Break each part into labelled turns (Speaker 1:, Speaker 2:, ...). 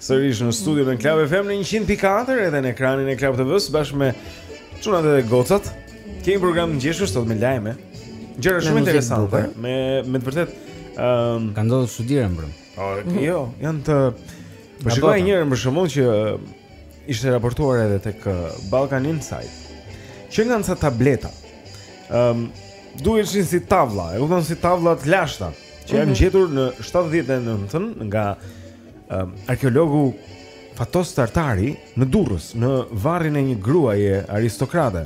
Speaker 1: Sërish në studio në Club FM në 100.4 edhe në ekranin e Club TV-s bashkë me çunat e gocat. Kemi program të ngjeshur sot me lajme. Gjëra shumë interesante me me të vërtetë ëm um,
Speaker 2: ka ndodhur çudira mbrëm.
Speaker 1: Po, jo, janë të Po shikoj
Speaker 2: një
Speaker 1: herë për shkrimin që ishte raportuar edhe tek Balkan Insight. Që kanë ca tableta. Ëm um, dukeshin si tabela, e kupton si tabela të lashta që janë mhm. gjetur në 79-ën nga Um, arkeologu Fatos Tartari në Durrës, në varrin e një gruaje aristokrate.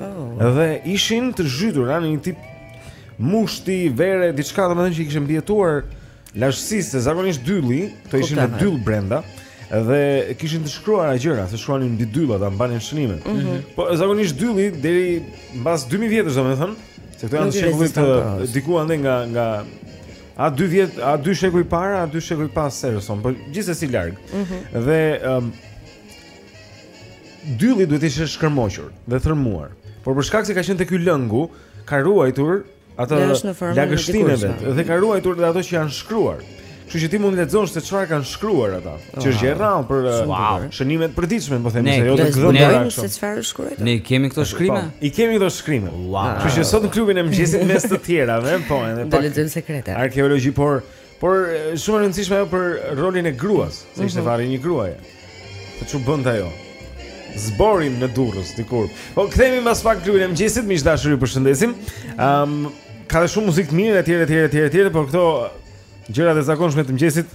Speaker 3: Oh.
Speaker 1: Dhe ishin të zhytur në një tip mushti, vere, diçka domethënë që i kishte mbijetuar lashësisë, se zakonisht dylli, këto ishin
Speaker 3: me
Speaker 1: dyll brenda dhe kishin të shkruara gjëra, se shkruanin mbi dyll ata, mbanin shënime. Mm -hmm. Po zakonisht dylli deri mbas 2000 vjetësh domethënë, se këto janë të
Speaker 3: shekullit
Speaker 1: diku andej nga nga A dy vjet, a dy shekuj para, a dy shekuj pas erës sonë, por gjithsesi larg. Mm -hmm. Dhe ëm um, dylli duhet të ishte shkërmoqur dhe thërmuar. Por për shkak se ka qenë te ky lëngu, ka ruajtur atë
Speaker 3: lagështinë e vet
Speaker 1: dhe ka ruajtur dhe ato që janë shkruar. Kështu që ti mund të lexosh se çfarë kanë shkruar ata. Që është gjë e rrallë për
Speaker 2: wow.
Speaker 1: shënimet e përditshme, po themi se jo të gëzojmë
Speaker 3: ne,
Speaker 1: ne,
Speaker 3: se çfarë është shkruar.
Speaker 2: Ne kemi këto shkrime?
Speaker 1: Po, I kemi këto shkrime.
Speaker 2: Wow.
Speaker 1: Kështu që sot në klubin e mëngjesit mes të tjerave, po edhe pak.
Speaker 3: Do lexojmë sekrete.
Speaker 1: Arkeologji, por por shumë e rëndësishme ajo për rolin e gruas, se ishte mhm. varri i një gruaje. Se ç'bënte ajo? Zborin në Durrës dikur. Po kthehemi mbas pak klubin e mëngjesit, miq të dashur, ju përshëndesim. Ëm um, ka shumë muzikë të mirë etj etj etj etj, por këto gjërat e zakonshme të mëngjesit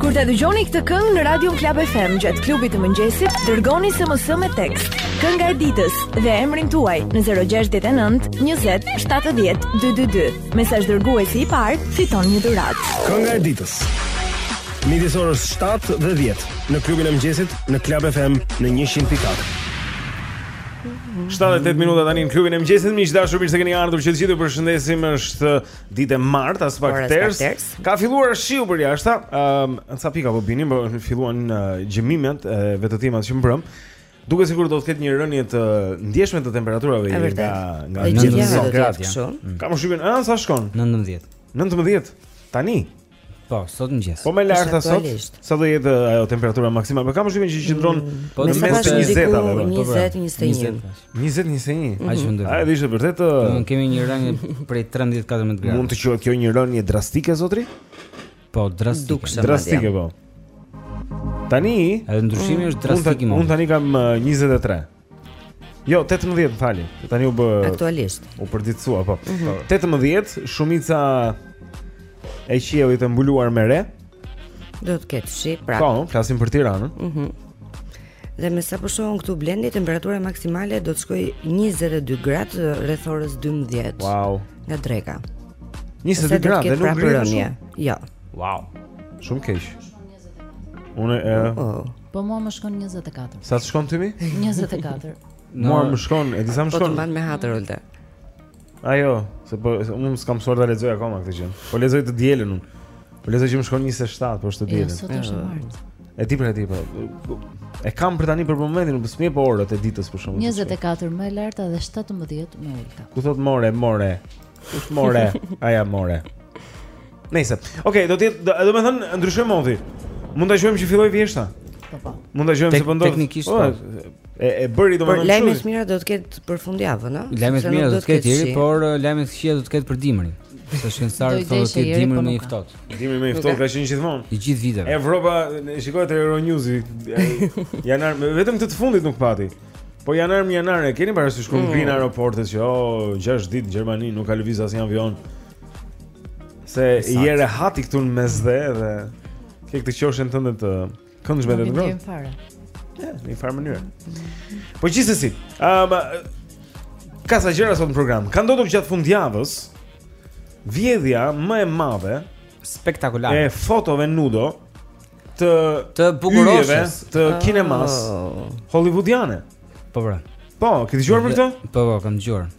Speaker 4: Kur ta dëgjoni këtë këngë në Radio Club FM gjatë klubit të mëngjesit, dërgoni SMS me tekst. Kënga e ditës dhe emrin tuaj në 069 20 70 222. Mesazhdërguesi i parë, fiton një dhuratë.
Speaker 5: Kënga e ditës. Midis orës 7 dhe 10 në klubin e mëngjesit në Club FM në 100.4.
Speaker 1: 7 e 8 minuta tani në klubin e mëngjesit, miq të dashur, mirë se keni ardhur. Që të gjithë ju përshëndesim. Është ditë e martë, as pak ters. Ka filluar shiu përjashta. Ëm, um, ca pika po bien, po filluan uh, gjëmimet e vetëtimat që mbrëm. Duket sikur do të ketë një rënie të ndjeshme të temperaturave nga nga
Speaker 2: 19 gradë.
Speaker 3: Ka
Speaker 1: në shtëpi, ah, sa shkon?
Speaker 2: 19.
Speaker 1: 19. Tani.
Speaker 2: Po, sot në mëngjes
Speaker 1: Po më e
Speaker 3: larta
Speaker 1: sot, sa do jetë eh, ajo temperatura maksimale Po kam përshtypjen që qëndron mm,
Speaker 2: po,
Speaker 1: në mes të
Speaker 3: njëzetave 20-21
Speaker 1: 20-21 A
Speaker 2: që ndërë
Speaker 1: A e di vërtet
Speaker 2: Ne kemi një rënie prej 13-14 gradë
Speaker 1: Mund të quhet kjo një rënie drastike, zotri?
Speaker 2: Po, drastike
Speaker 1: Drastike, po Tani
Speaker 2: Edhe ndryshimi është drastik
Speaker 1: Unë tani kam 23 eh, Jo, 18, më falni. Tani u bë
Speaker 3: aktualisht.
Speaker 1: U përditësua, po.
Speaker 3: Mm
Speaker 1: -hmm. 18, shumica e qiellit të mbuluar me re.
Speaker 3: Do të ketë shi, pra.
Speaker 1: Po, flasim për Tiranën. Mhm.
Speaker 3: Mm dhe me sa po shoh unë këtu Blendi, temperatura maksimale do të shkojë 22 gradë rreth orës 12.
Speaker 1: Wow.
Speaker 3: Nga dreka.
Speaker 1: 22 gradë, nuk
Speaker 3: para
Speaker 1: ngrihet.
Speaker 3: Jo.
Speaker 1: Wow. Shumë keq. Unë e
Speaker 3: oh, oh.
Speaker 6: Po mua më shkon 24.
Speaker 1: Sa të shkon ty mi?
Speaker 6: 24.
Speaker 1: Mua më shkon, e di sa më shkon.
Speaker 3: Po të mban me hatër Olta.
Speaker 1: Ajo, se po unë s'kam mësuar ta lexoj akoma këtë gjë. Po lexoj të dielën unë. Po lexoj që më shkon 27, po është të dielën.
Speaker 6: Jo, sot është e martë.
Speaker 1: E di pra ti po. E kam për tani për momentin, po s'më po orët e ditës për shkakun.
Speaker 6: 24 më e larta dhe 17 më e ulta.
Speaker 1: Ku thot more, more. Kush more? Aja more. Nëse. Okej, okay, do të jetë, do të them, ndryshoi moti. Mund ta quajmë që filloi vjeshta.
Speaker 6: Po po.
Speaker 1: Mund ta quajmë se po ndodh.
Speaker 2: Teknikisht.
Speaker 1: Po,
Speaker 2: po.
Speaker 1: E e bëri domethënë.
Speaker 3: Por
Speaker 1: lajme të
Speaker 3: mira do të ketë për fundjavën, a?
Speaker 2: Lajme
Speaker 3: të
Speaker 2: mira do të ketë deri, por uh, lajme të këqija do të ketë për dimrin. Se shkencëtarët thonë se
Speaker 6: dimri
Speaker 2: më i ftohtë.
Speaker 1: Dimri më i ftohtë ka qenë gjithmonë.
Speaker 2: I gjithë viteve.
Speaker 1: Evropa, shikoj te Euronews, janar vetëm këtë të fundit nuk pati. Po janar më janar e keni parasysh kur
Speaker 3: mm.
Speaker 1: ngrijnë aeroportet që oh 6 ditë në Gjermani nuk ka lëviz asnjë avion. Se
Speaker 2: je
Speaker 1: rehat ti këtu në Mesdhe dhe ke këtë qoshen tënde të këndshme
Speaker 6: dhe të
Speaker 1: ngrohtë.
Speaker 6: Në një farë.
Speaker 1: Ja, në një farë mënyrë. Po gjithsesi, um, ka ca gjëra sot në program. Ka ndodhur gjatë fundjavës, vjedhja më e madhe,
Speaker 2: spektakolare,
Speaker 1: e fotove nudo, të
Speaker 2: të
Speaker 1: bukurosheve të oh. kinemasë hollywoodiane.
Speaker 2: Po pra.
Speaker 1: Po, ke dëgjuar për këtë?
Speaker 2: Po, po, kam dëgjuar.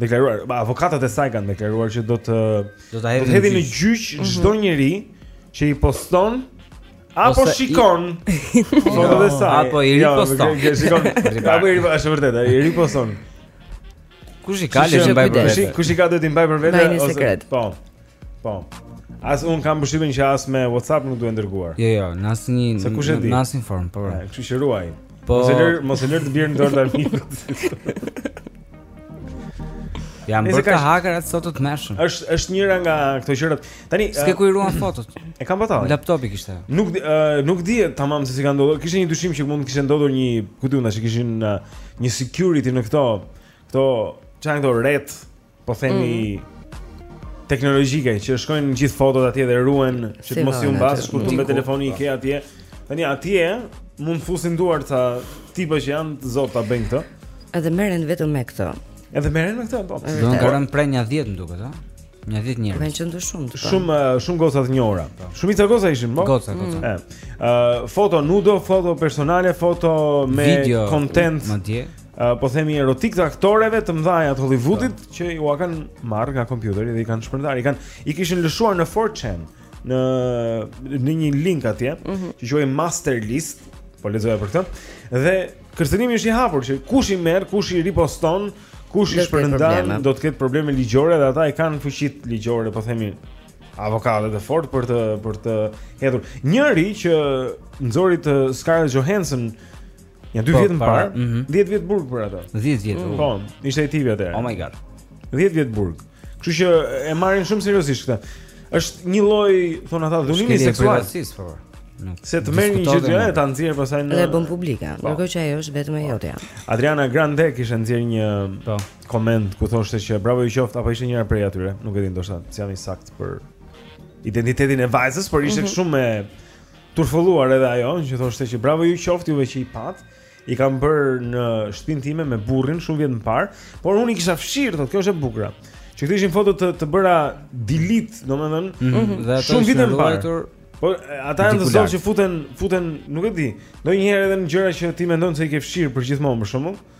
Speaker 1: deklaruar, avokatët e saj kanë deklaruar që do të
Speaker 2: do ta hedhin,
Speaker 1: hedhin
Speaker 2: në
Speaker 1: gjyq mhm. çdo mm njeri që i poston apo shikon foto të saj
Speaker 2: apo i
Speaker 1: jo,
Speaker 2: riposton.
Speaker 1: Ja, shikon. Apo i riposton, është vërtet, i riposton.
Speaker 2: Kush i ka le t'i mbajë për vete?
Speaker 1: Kush i ka duhet t'i mbajë për vete
Speaker 3: ose
Speaker 1: po. Po. As unë kam përshtypjen që as me WhatsApp nuk duhet dërguar.
Speaker 2: Jo, jo, në asnjë në asnjë formë, po.
Speaker 1: Pra. Kështu që ruaj.
Speaker 2: Po.
Speaker 1: Mos e lër, mos e lër të bjerë në dorë të
Speaker 2: askujt.
Speaker 1: Janë
Speaker 2: bërë
Speaker 1: ca
Speaker 2: hackera të sotëm të tmerrshëm.
Speaker 1: Është është njëra nga këto gjërat. Tani
Speaker 2: s'ke ku i ruan fotot.
Speaker 1: E kam botuar.
Speaker 2: Laptopi kishte.
Speaker 1: Nuk uh, nuk di tamam se si ka ndodhur. Kishte një dyshim që mund të kishte ndodhur një, ku diun tash, kishin uh, një security në këto, këto ç'janë këto retë po themi mm. teknologjike që shkojnë gjithë fotot atje dhe ruhen që të mos i
Speaker 3: humbas
Speaker 1: kur të
Speaker 2: humbet
Speaker 1: telefoni i ke atje. Tani atje mund të fusin duart ca tipa që janë të zotët ta bëjnë këtë.
Speaker 3: Edhe merren vetëm me këtë.
Speaker 1: Edhe merren me këtë, po.
Speaker 2: Do të kanë prej një 10 më duket, a? Një 10 njerëz.
Speaker 3: Kanë qenë shumë të pashë.
Speaker 1: Shumë eh, shumë goca të njohura. Po. Shumica goca ishin, po.
Speaker 2: Goca, goca.
Speaker 1: Mm. Ëh, eh, foto nudo, foto personale, foto me
Speaker 2: video,
Speaker 1: content.
Speaker 2: Madje.
Speaker 1: uh, po themi erotik të aktoreve të mëdha të Hollywoodit po. që ua kanë marrë nga kompjuteri dhe i kanë shpërndarë, i kanë i kishin lëshuar në 4chan në në një link atje mm -hmm. që quhej Master List, po lexoja për këtë. Dhe kërcënimi është i hapur që kush i merr, kush i riposton, kush i shpërndan, do të ketë probleme ligjore dhe ata i kanë fuqitë ligjore, po themi avokatët e fortë për të për të hedhur. Njëri që nxori të Scarlett Johansson Ja dy
Speaker 2: po,
Speaker 1: vjet më parë, 10 mhm. vjet burg për atë.
Speaker 2: 10 vjet. Mm.
Speaker 1: Po, ishte i tipi atë.
Speaker 2: Oh my god.
Speaker 1: 10 vjet burg. Kështu që e marrin shumë seriozisht këtë. Është një lloj, thonë ata, dhunimi seksual.
Speaker 2: Po.
Speaker 1: Se të merr një gjë
Speaker 2: të
Speaker 1: tillë, ta nxjerr pastaj në
Speaker 3: e bën publike,
Speaker 1: po.
Speaker 3: ndërkohë që ajo është vetëm e jotja.
Speaker 1: Adriana Grande kishte nxjerr një
Speaker 2: po.
Speaker 1: koment ku thoshte që bravo ju qoftë apo ishte njëra prej atyre, nuk e di ndoshta, s'jam i saktë për identitetin e vajzës, por ishte mm -hmm. shumë turfulluar edhe ajo që thoshte që bravo ju qoftë juve që i pat. I kam bërë në shtëpinë time me burrin shumë vjet më parë, por unë i kisha fshirë, thotë, kjo është e bukura. Që këto ishin foto të të bëra delete, domethënë,
Speaker 2: mm -hmm. dhe ato
Speaker 1: shumë vite më parë. Po ata janë të
Speaker 2: zotë
Speaker 1: që futen futen, nuk e di. Ndonjëherë edhe në gjëra që ti mendon se i ke fshirë përgjithmonë për shembull.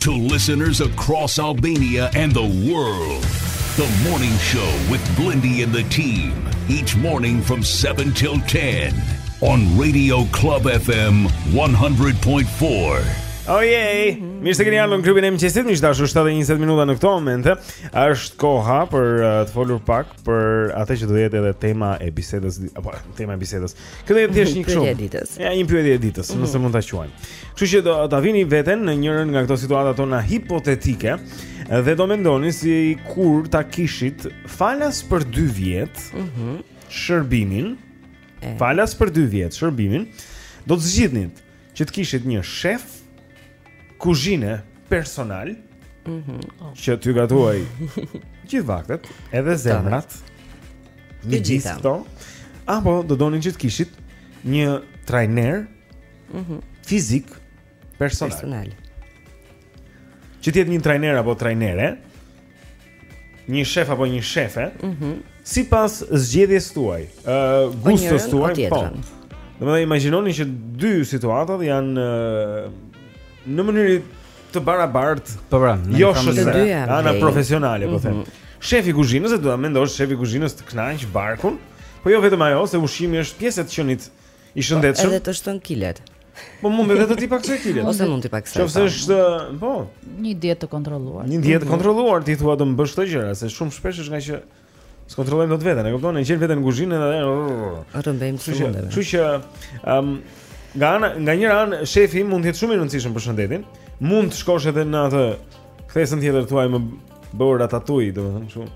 Speaker 7: To listeners across Albania and the world, the morning show with Blendi and the team, each morning from 7 till 10 on Radio Club FM 100.4.
Speaker 1: Oh yeah. Mirë se keni ardhur në klubin e mëngjesit. Miq të dashur 7:20 minuta në këto momente. Është koha për uh, të folur pak për atë që do jetë edhe tema e bisedës apo tema e bisedës. Këtë e thjesht një kështu.
Speaker 3: Pyetja e ditës.
Speaker 1: Ja një pyetje e ditës,
Speaker 3: mm -hmm.
Speaker 1: nëse mund ta quajmë. Kështu që do ta vini veten në njërën nga këto situata tona hipotetike dhe do mendoni sikur ta kishit falas për 2 vjet.
Speaker 3: Mhm.
Speaker 1: Mm shërbimin. E. Falas për 2 vjet shërbimin. Do të zgjidhnit. që të kishit një shef kuzhine personal,
Speaker 3: mm -hmm.
Speaker 1: që t'ju gatuaj gjithë vaktet, edhe zemrat, me gjithë këto, apo do donit që të kishit një trajner
Speaker 3: mm -hmm.
Speaker 1: fizik personal.
Speaker 3: personal.
Speaker 1: Që të jetë një trajner apo trajnere, një shef apo një shefe,
Speaker 3: ëh, mm -hmm.
Speaker 1: sipas zgjedhjes tuaj, ë uh,
Speaker 3: po
Speaker 1: gustos tuaj,
Speaker 3: po.
Speaker 1: Domethënë imagjinoni që dy situatat janë uh, në mënyrë të barabartë,
Speaker 2: po pra, në
Speaker 1: jo
Speaker 3: se,
Speaker 1: ana profesionale, po them.
Speaker 3: Mm -hmm.
Speaker 1: Shefi i kuzhinës, do ta mendosh shefi i kuzhinës të kënaq barkun, po jo vetëm ajo, se ushqimi është pjesë e të qenit i shëndetshëm.
Speaker 3: Edhe të shton kilet.
Speaker 1: Po mund edhe të t'i pakësojë kilet.
Speaker 3: Ose mund t'i
Speaker 1: pakësojë.
Speaker 3: Qoftë
Speaker 1: është, po.
Speaker 6: Një dietë të kontrolluar.
Speaker 1: Një dietë
Speaker 3: të
Speaker 1: kontrolluar, ti thua të bësh këto gjëra, se shumë shpesh është nga që s'kontrollojmë dot veten, e kupton? Ne gjejmë veten në kuzhinë edhe
Speaker 3: rrëmbejmë shumë.
Speaker 1: Kështu që, ëm, nga ana, nga njëra anë shefi mund të jetë shumë i rëndësishëm për shëndetin, mund të shkosh edhe në atë kthesën tjetër thuaj më bëu ratatouille, domethënë kështu.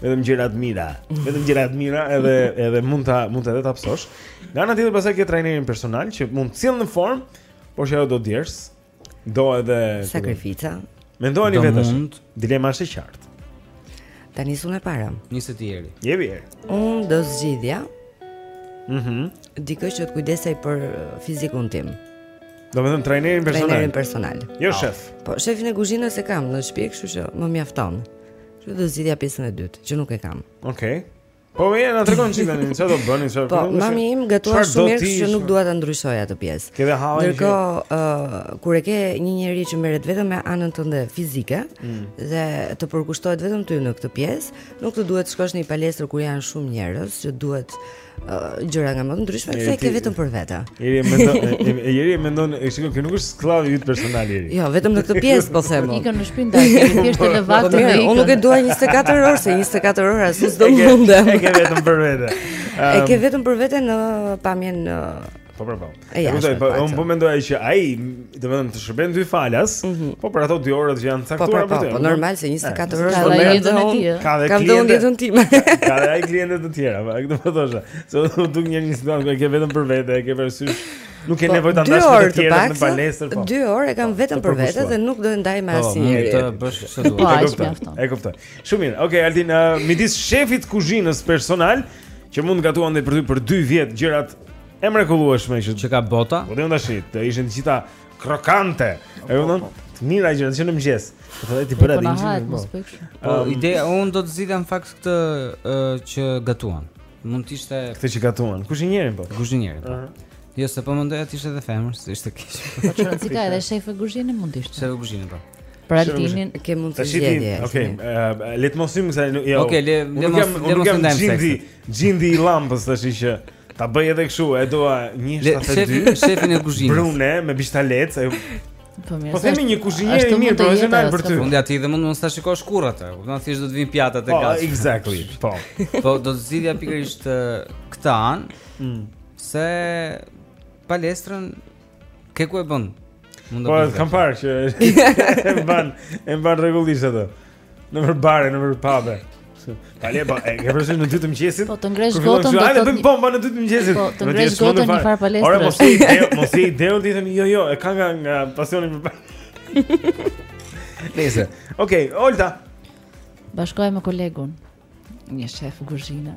Speaker 1: vetëm gjëra të mira. Vetëm gjëra të mira edhe edhe mund ta mund të edhe ta pësosh. Nga ana tjetër pastaj ke trajnerin personal që mund të sjellë në formë, por që ajo do djersë, do edhe
Speaker 3: sakrifica.
Speaker 1: Mendojeni vetë
Speaker 2: tash.
Speaker 1: Dilema është e qartë.
Speaker 3: Ta nis unë e para.
Speaker 2: Nise ti Jeri.
Speaker 1: Je vjer.
Speaker 3: Unë do zgjidhja.
Speaker 1: Mhm.
Speaker 3: Mm Dikë që të kujdesej për uh, fizikun tim.
Speaker 1: Domethënë trajnerin personal.
Speaker 3: Trajnerin personal.
Speaker 1: Jo shef.
Speaker 3: Po shefin e kuzhinës e kam në shtëpi, kështu që më mjafton. Që do zgjidhja pjesën e dytë, që nuk e kam.
Speaker 1: Okej. Okay. Po mirë na trego një çikë tani, çfarë do bëni, çfarë?
Speaker 3: Po, mami im gatuan shumë mirë, që nuk dua ta ndryshoj atë pjesë.
Speaker 1: Ke dhe hallën.
Speaker 3: Ndërkohë, ë, uh, kur e ke një njeri që merret vetëm me anën tënde fizike
Speaker 1: mm.
Speaker 3: dhe të përkushtohet vetëm ty në këtë pjesë, nuk të duhet të shkosh në një palestër ku janë shumë njerëz që duhet gjëra nga më të ndryshme, se e ke vetëm për vete?
Speaker 1: Jeri mendon, jeri mendon, e shikoj që nuk është skllav i yt personal jeri.
Speaker 3: Jo, vetëm në këtë pjesë po them.
Speaker 6: Ikën në shtëpinë e tij, thjesht po,
Speaker 3: po,
Speaker 6: në
Speaker 3: vakë
Speaker 6: të ikën.
Speaker 3: Unë nuk e dua 24 orë, se 24 orë as s'do mundem.
Speaker 1: E ke vetëm për vete.
Speaker 3: E ke vetëm për vete në pamjen
Speaker 1: Po po. po. Ja, po,
Speaker 3: po,
Speaker 1: unë po mendoj që ai, domethënë të shërben ty falas, mm -hmm. po për ato dy orët që janë
Speaker 3: caktuar për
Speaker 1: ty.
Speaker 3: Po,
Speaker 1: po,
Speaker 3: po, normal se 24 orë
Speaker 6: ka dhe jetën e tij.
Speaker 1: Ka dhe klientë
Speaker 3: jetën tim.
Speaker 1: Ka dhe ai klientë të tjerë, po, këtë po thosha. Se u duk një një situatë që ke vetëm për vete, ke parasysh. Nuk ke
Speaker 3: po,
Speaker 1: nevojë ta ndash me të tjerë në palestër, po.
Speaker 3: Dy orë e kam vetëm për vete dhe nuk do ta ndaj me asnjeri.
Speaker 2: Po, të bësh
Speaker 6: çfarë
Speaker 2: do.
Speaker 1: E kuptoj. E kuptoj. Shumë mirë. Okej, Altin, uh, midis shefit të kuzhinës personal që mund të gatuante për ty për 2 vjet gjërat E mrekullueshme që
Speaker 2: që ka bota.
Speaker 1: Po them tash, të ishin të gjitha krokante. E kupton? Të mira gjëra që në mëngjes. Po thotë t'i bëra
Speaker 6: dinë. Po, po, po,
Speaker 2: po um, ideja unë do të zgjidhja në fakt këtë që gatuan. Mund të ishte
Speaker 8: këtë që gatuan. Kush i
Speaker 2: njerin po?
Speaker 8: Kush i njerin po.
Speaker 2: Jo, se po mendoja të ishte edhe femër, s'ishte keq.
Speaker 1: Po ç'është, se ka edhe shefe guzhine mund të ishte.
Speaker 2: Shefe guzhine po.
Speaker 1: Për Altinin
Speaker 3: kë mund të zgjedhje.
Speaker 8: Okej, okay, le të mos hyjmë kësaj. Jo.
Speaker 2: Okej,
Speaker 8: okay,
Speaker 2: le
Speaker 8: le
Speaker 2: mos le mos ndajmë seksin.
Speaker 8: Xhindi, xhindi i llampës tash që ta bëj edhe kështu, e dua 172.
Speaker 2: Shefin e kuzhinës.
Speaker 8: Brune me bishtalec, ajo
Speaker 1: Po mirë.
Speaker 8: Po themi një kuzhinier i mirë, profesional për ty.
Speaker 2: Fundi aty dhe mund mos ta shikosh kurrë atë. Kupton thjesht do të vinë pjatat e
Speaker 8: po,
Speaker 2: gatshme.
Speaker 8: Po, exactly. Po.
Speaker 2: Po do të zgjidhja pikërisht këtë anë.
Speaker 8: Mm.
Speaker 2: Se palestrën Ke ku e bën? Mund
Speaker 8: të
Speaker 2: bëj.
Speaker 8: Po,
Speaker 2: kam
Speaker 8: parë që e mban, e mban rregullisht atë. Nëpër bare, nëpër pabe. Tale po, e ke përsëri në dy të mëngjesit?
Speaker 1: Po të ngresh gotën do
Speaker 8: të.
Speaker 1: Hajde
Speaker 8: bëjmë bomba në dy të mëngjesit.
Speaker 1: Po të ngresh gotën
Speaker 8: në
Speaker 1: far palestrë.
Speaker 8: Ora mos i deu, mos i deu ti thënë jo jo, e ka nga nga pasioni për pabe. Nëse. Okej, Olta.
Speaker 1: Bashkohem me kolegun. Një shef kuzhine.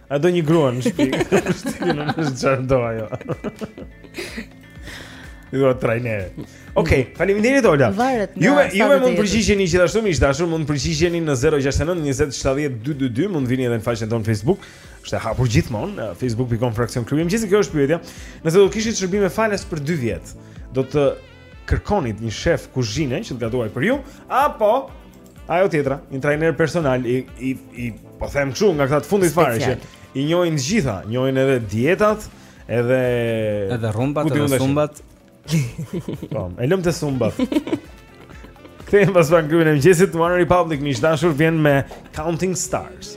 Speaker 8: A do një grua në shpi S'është në në çfarë do ajo I do atë trajner Okej, okay, mm. faleminderit Ola
Speaker 1: Varet në
Speaker 8: juve, juve mund përgjigjeni gjithashtu miq të dashur Mund përgjigjeni në 069 20 70 222 Mund vini edhe në faqen tonë Facebook Është e hapur gjithmonë Facebook.com fraksion klubi mëngjesit kjo është pyetja Nëse do kishit shërbime falas për 2 vjet Do të kërkonit një shef kuzhine Që të gatuajë për ju Apo Ajo tjetra, një trajner personal i i i po them kështu nga këta të fundit fare që i njohin të gjitha, njohin edhe dietat, edhe
Speaker 2: edhe rumbat edhe sumbat.
Speaker 8: Po, e lëmë te sumbat. Kthehemi pas pak në klubin e mëngjesit, One Republic miq të dashur vjen me Counting Stars.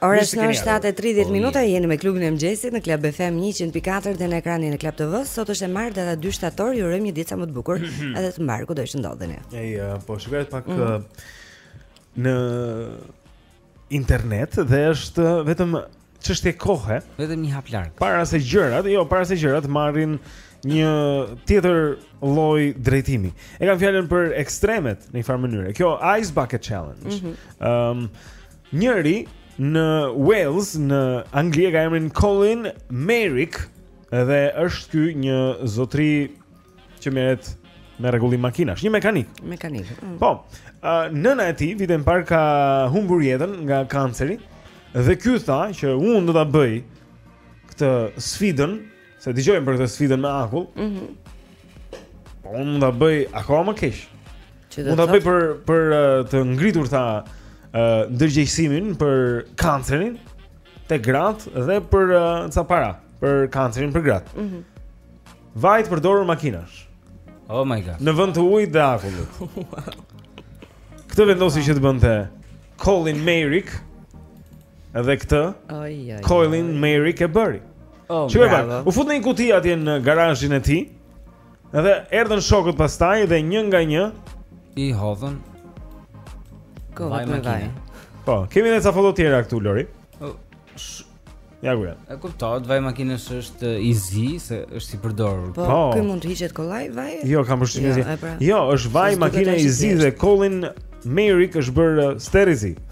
Speaker 3: Ora është 7:30 minuta, jeni me klubin e mëngjesit në Club FM 104 dhe në ekranin e Club TV. Sot është e martë data 2 shtator, ju urojmë një ditë sa më të bukur edhe të mbarë kudo të ndodheni.
Speaker 1: Ej, uh, po shikoj pak
Speaker 3: mm.
Speaker 1: uh, në internet dhe është uh, vetëm çështje kohe,
Speaker 2: vetëm një hap larg.
Speaker 1: Para se gjërat, jo, para se gjërat marrin një tjetër lloj drejtimi. E kam fjalën për ekstremet në një farë mënyre. Kjo Ice Bucket Challenge.
Speaker 3: Mhm.
Speaker 1: Ëm mm -hmm. um, Njëri në Wales në Angli e ka emrin Colin Merrick dhe është ky një zotëri që merret me rregullim makinash, një mekanik.
Speaker 3: Mekanik. Mm.
Speaker 1: Po. Uh, nëna e tij vitin e parë ka humbur jetën nga kanceri dhe ky tha që unë do ta bëj këtë sfidën Se dëgjojmë për këtë sfidën me akull.
Speaker 3: Mhm.
Speaker 1: Mm po unë do ta bëj akoma më keq.
Speaker 3: Unë do
Speaker 1: ta bëj për për të ngritur ta uh, ndërgjegjësimin për kancerin te gratë dhe për uh, ca para për kancerin për gratë.
Speaker 3: Mhm.
Speaker 1: Mm Vaj të përdorur makinash.
Speaker 2: Oh my god.
Speaker 1: Në vend të ujit dhe akullit. Këtë vendosi që të bënte Colin Merrick. Edhe këtë.
Speaker 3: Oj oj.
Speaker 1: Colin Merrick e bëri.
Speaker 3: Oh,
Speaker 1: my
Speaker 3: god.
Speaker 1: U fut në një kuti atje në garazhin e tij. Edhe erdhën shokët pastaj dhe një nga një
Speaker 2: i hodhën vaj makine.
Speaker 1: Po, kemi edhe ca foto të tjera këtu Lori.
Speaker 2: Oh,
Speaker 1: ja ku janë.
Speaker 2: E kuptohet, vaji i makinës është i zi se është i përdorur.
Speaker 3: Po,
Speaker 1: po.
Speaker 3: A mund të hiqet kollaj vaji?
Speaker 1: Jo, kam përshtypjen
Speaker 3: jo,
Speaker 1: se.
Speaker 3: Pra.
Speaker 1: Jo, është vaj
Speaker 3: makine
Speaker 1: i zi dhe Colin Merrick është bërë uh,
Speaker 6: sterr
Speaker 1: i
Speaker 6: zi.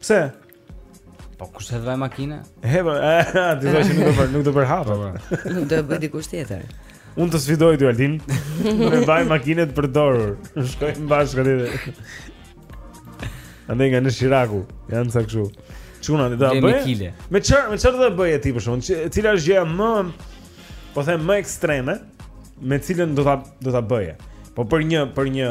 Speaker 1: Pse?
Speaker 2: Po kush të lan makina?
Speaker 1: He, po, ti thua që nuk do bërë, nuk do bërë hap. Po, po.
Speaker 3: Nuk do bëj dikush tjetër.
Speaker 1: Unë të sfidoj ty Altin. Do të laj makinën për dorë. Shkojmë bashkë këtë. Andej nga në Shiraku, janë sa kështu. Çuna do ta
Speaker 2: bëj. Me
Speaker 1: çfarë, me çfarë do ta bëj ti për shkakun? Cila është gjëja më po them më ekstreme me cilën do ta do ta bëje? Po për një
Speaker 2: për
Speaker 6: një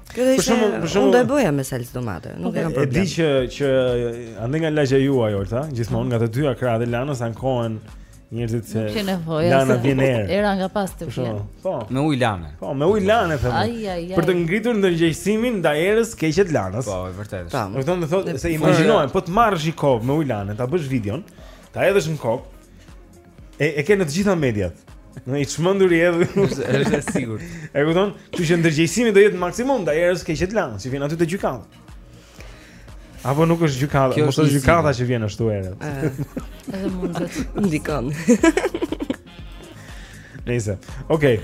Speaker 3: Kjo do ishte, unë do e bëja me salcë domate, nuk e kam problem.
Speaker 1: E di që që andej nga lagja juaj Olta, gjithmonë nga të dyja krahët e Lanës ankohen
Speaker 9: njerëzit se
Speaker 6: Nuk ke nevojë.
Speaker 9: Lana vjen erë.
Speaker 6: Era nga pas të vjen.
Speaker 9: Po.
Speaker 2: Me ujë Lane.
Speaker 9: Po, me ujë Lane them.
Speaker 6: Ai ai ai.
Speaker 9: Për të ngritur ndërgjegjësimin ndaj erës keqe të Lanës.
Speaker 2: Po, e vërtetë.
Speaker 3: Po,
Speaker 9: do të thonë thotë se imagjinojmë, po të marrësh një kov me ujë lane, ta bësh videon, ta hedhësh në kokë. E e ke në të gjitha mediat. Në një çmenduri edhe
Speaker 2: është është e sigurt.
Speaker 9: E kupton? Kështu që ndërgjegjësimi do jetë maksimum ndaj erës keqe të Lanës, që vjen aty te gjykata. Apo nuk është gjykata,
Speaker 2: Kjo
Speaker 9: mos
Speaker 2: është
Speaker 9: është
Speaker 2: një
Speaker 9: gjykata që vjen ashtu erë.
Speaker 6: Edhe mundet.
Speaker 3: Ndikon.
Speaker 9: Nëse. Okej.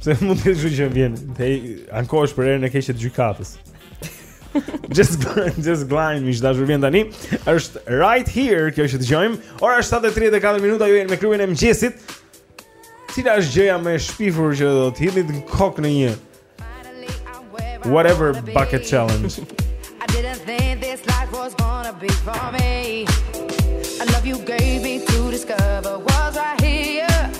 Speaker 9: Pse mund të thuash që vjen? Të ankohesh për erën e keqe të gjykatës. Just grind, just grind, mish dashi vjen tani. Është right here, kjo që dëgjojmë. Ora është 7:34 minuta, ju jeni me Klubin e Mëngjesit. Cila është gjëja më e shpifur që do të hidhnit në kokë në një Whatever bucket challenge.
Speaker 10: I didn't think this life was gonna be for me. I love you gave me to discover
Speaker 9: what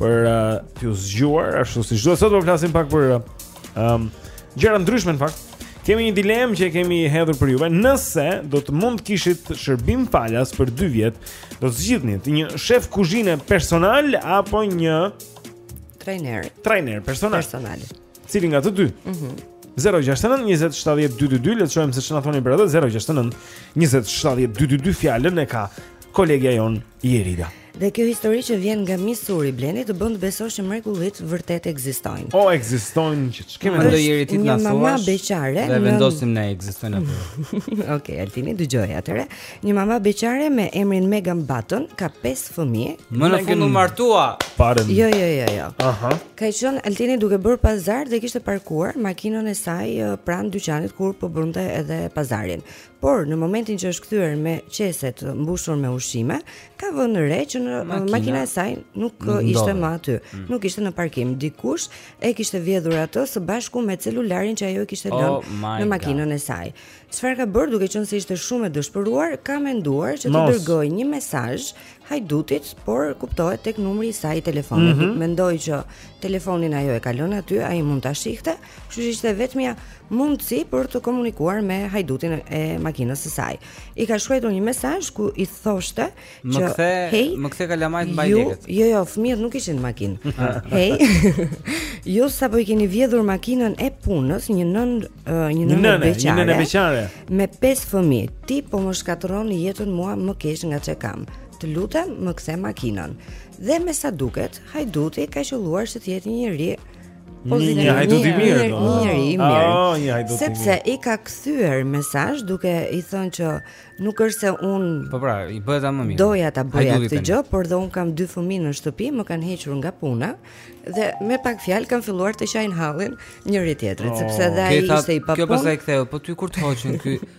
Speaker 9: për uh, t'ju zgjuar, ashtu siç duhet. Sot po flasim pak për ëm uh, um, gjëra të ndryshme në fakt. Kemi një dilemë që e kemi hedhur për juve. Nëse do të mund të kishit shërbim falas për 2 vjet, do të zgjidhnit një shef kuzhine personal apo një
Speaker 3: trajner.
Speaker 9: Trajner personal.
Speaker 3: Personal.
Speaker 9: Cili nga të dy?
Speaker 3: Mhm.
Speaker 9: Mm 069 20 70 222 le të shohim se çfarë thoni për atë 069 20 70 222 fjalën e ka kolegia jon Jerida.
Speaker 3: Dhe kjo histori që vjen nga Missouri Blendi të bën të besosh që mrekullitë vërtet ekzistojnë.
Speaker 1: Po ekzistojnë që ç'kemë
Speaker 2: ndonjë njeri ti na
Speaker 3: thua. Mama beqare. Ne
Speaker 2: vendosim në ekzistojnë apo.
Speaker 3: Okej, okay, Altini dëgjoje atëherë. Një mama beqare me emrin Megan Button ka 5 fëmijë.
Speaker 2: Më në fund u martua.
Speaker 1: Parem.
Speaker 3: Jo, jo, jo, jo.
Speaker 1: Aha.
Speaker 3: Ka qenë Altini duke bërë pazar dhe kishte parkuar makinën e saj pranë dyqanit kur po bënte edhe pazarin. por në momentin që është kthyer me qese të mbushura me ushqime, ka vënë re që në
Speaker 2: makina,
Speaker 3: makina e saj nuk,
Speaker 2: nuk
Speaker 3: uh, ishte më aty,
Speaker 2: mm.
Speaker 3: nuk ishte në parkim. Dikush e kishte vjedhur atë së bashku me celularin që ajo e kishte
Speaker 2: oh
Speaker 3: lënë
Speaker 2: oh
Speaker 3: në makinën God. e saj. Çfarë ka bërë duke qenë se ishte shumë e dëshpëruar, ka menduar që të dërgojë një mesazh hajdutit, por kuptohet tek numri i saj i telefonit.
Speaker 1: Mm -hmm.
Speaker 3: Mendoi që telefonin ajo e ka lënë aty, ai mund ta shihte. Kështu që ishte e vetmja mundësi për të komunikuar me hajdutin e makinës së saj. I ka shkruar një mesazh ku i thoshte që më
Speaker 2: kthe,
Speaker 3: hey,
Speaker 2: më kthe kalamajt mbaj lekët.
Speaker 3: Jo, jo, fëmijët nuk ishin në makinë. hey. ju sapo i keni vjedhur makinën e punës, një nënë një
Speaker 1: nëne
Speaker 3: beqare.
Speaker 1: Një nëne beqare.
Speaker 3: Me pesë fëmijë. Ti po më shkatërron jetën mua më keq nga ç'e kam. Të lutem, më kthe makinën. Dhe me sa duket, hajduti ka qëlluar që të jetë një njeri Pozitiv.
Speaker 1: Një hajdut i mirë, do.
Speaker 3: Një njeri i mirë.
Speaker 1: Oh, një hajdut i mirë.
Speaker 3: Sepse i ka kthyer mesazh duke i thënë që nuk është se unë
Speaker 2: Po pra, i bëhet më mirë.
Speaker 3: Doja ta bëja këtë gjë, por dhe unë kam dy fëmijë në shtëpi, më kanë hequr nga puna dhe me pak fjalë kanë filluar të qajnë hallin njëri-tjetrit,
Speaker 2: oh,
Speaker 3: sepse dhe ai ishte i papunë.
Speaker 2: Kjo pastaj ktheu, po ty kur të hoqën ky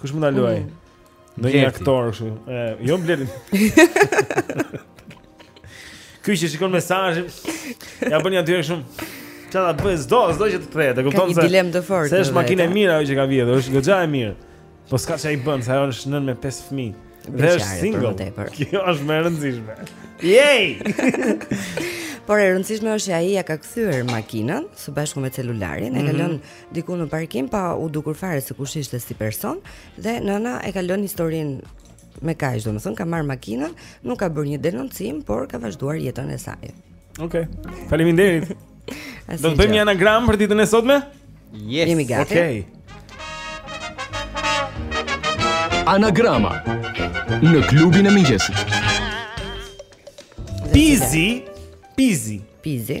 Speaker 1: Kush mund ta luajë? Mm.
Speaker 2: Ndonjë
Speaker 1: aktor kështu. Jo Blerti. Ky që shikon mesazhin, ia bën nja dy herë shumë. Çfarë të bëjë? S'do, s'do që të kthehet. E kupton se.
Speaker 3: Ka një dilemë të fortë.
Speaker 1: Se është makinë e mirë ajo që ka vjedhur, është goxha e mirë. Po s'ka ça i bën, se ajo është nënë me 5 fëmijë. Dhe është single. Kjo është më e rëndësishme. Yay!
Speaker 3: Por e rëndësishme është që ai ia ka kthyer makinën së bashku me celularin, mm -hmm. e ka
Speaker 1: mhm.
Speaker 3: lënë diku në parkim pa u dukur fare se kush ishte si person dhe nëna e ka lënë historinë me kaq, domethënë ka marrë makinën, nuk ka bërë një denoncim, por ka vazhduar jetën e saj.
Speaker 1: Okej. Okay.
Speaker 3: Faleminderit.
Speaker 1: Do të bëjmë një anagram për ditën e sotme?
Speaker 2: Yes.
Speaker 3: Jemi gati.
Speaker 1: Okej. Okay.
Speaker 11: Anagrama në klubin e mëngjesit.
Speaker 1: Pizi, pizi,
Speaker 3: pizi.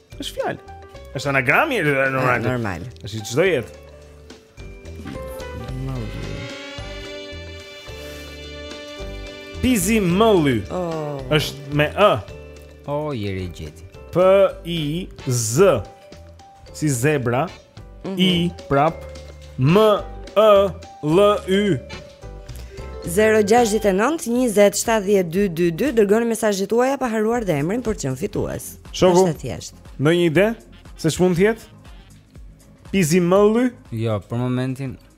Speaker 1: Është fjalë. Është anagram apo normal.
Speaker 3: Normal.
Speaker 1: Si çdo herë. Pizi mëly.
Speaker 3: Oh.
Speaker 1: Është me ë.
Speaker 2: Oh, Jeri e gjeti.
Speaker 1: P I Z. Si zebra. mm -hmm. i prap m ë l y
Speaker 3: 0-6-9-27-12-2 Dërgoni mesazhet tuaja pa harruar dhe emrin për të qenë fitues
Speaker 1: Shoku, ndonjë ide Se ç'mund të jetë? Pizi mëly?
Speaker 2: Jo, për momentin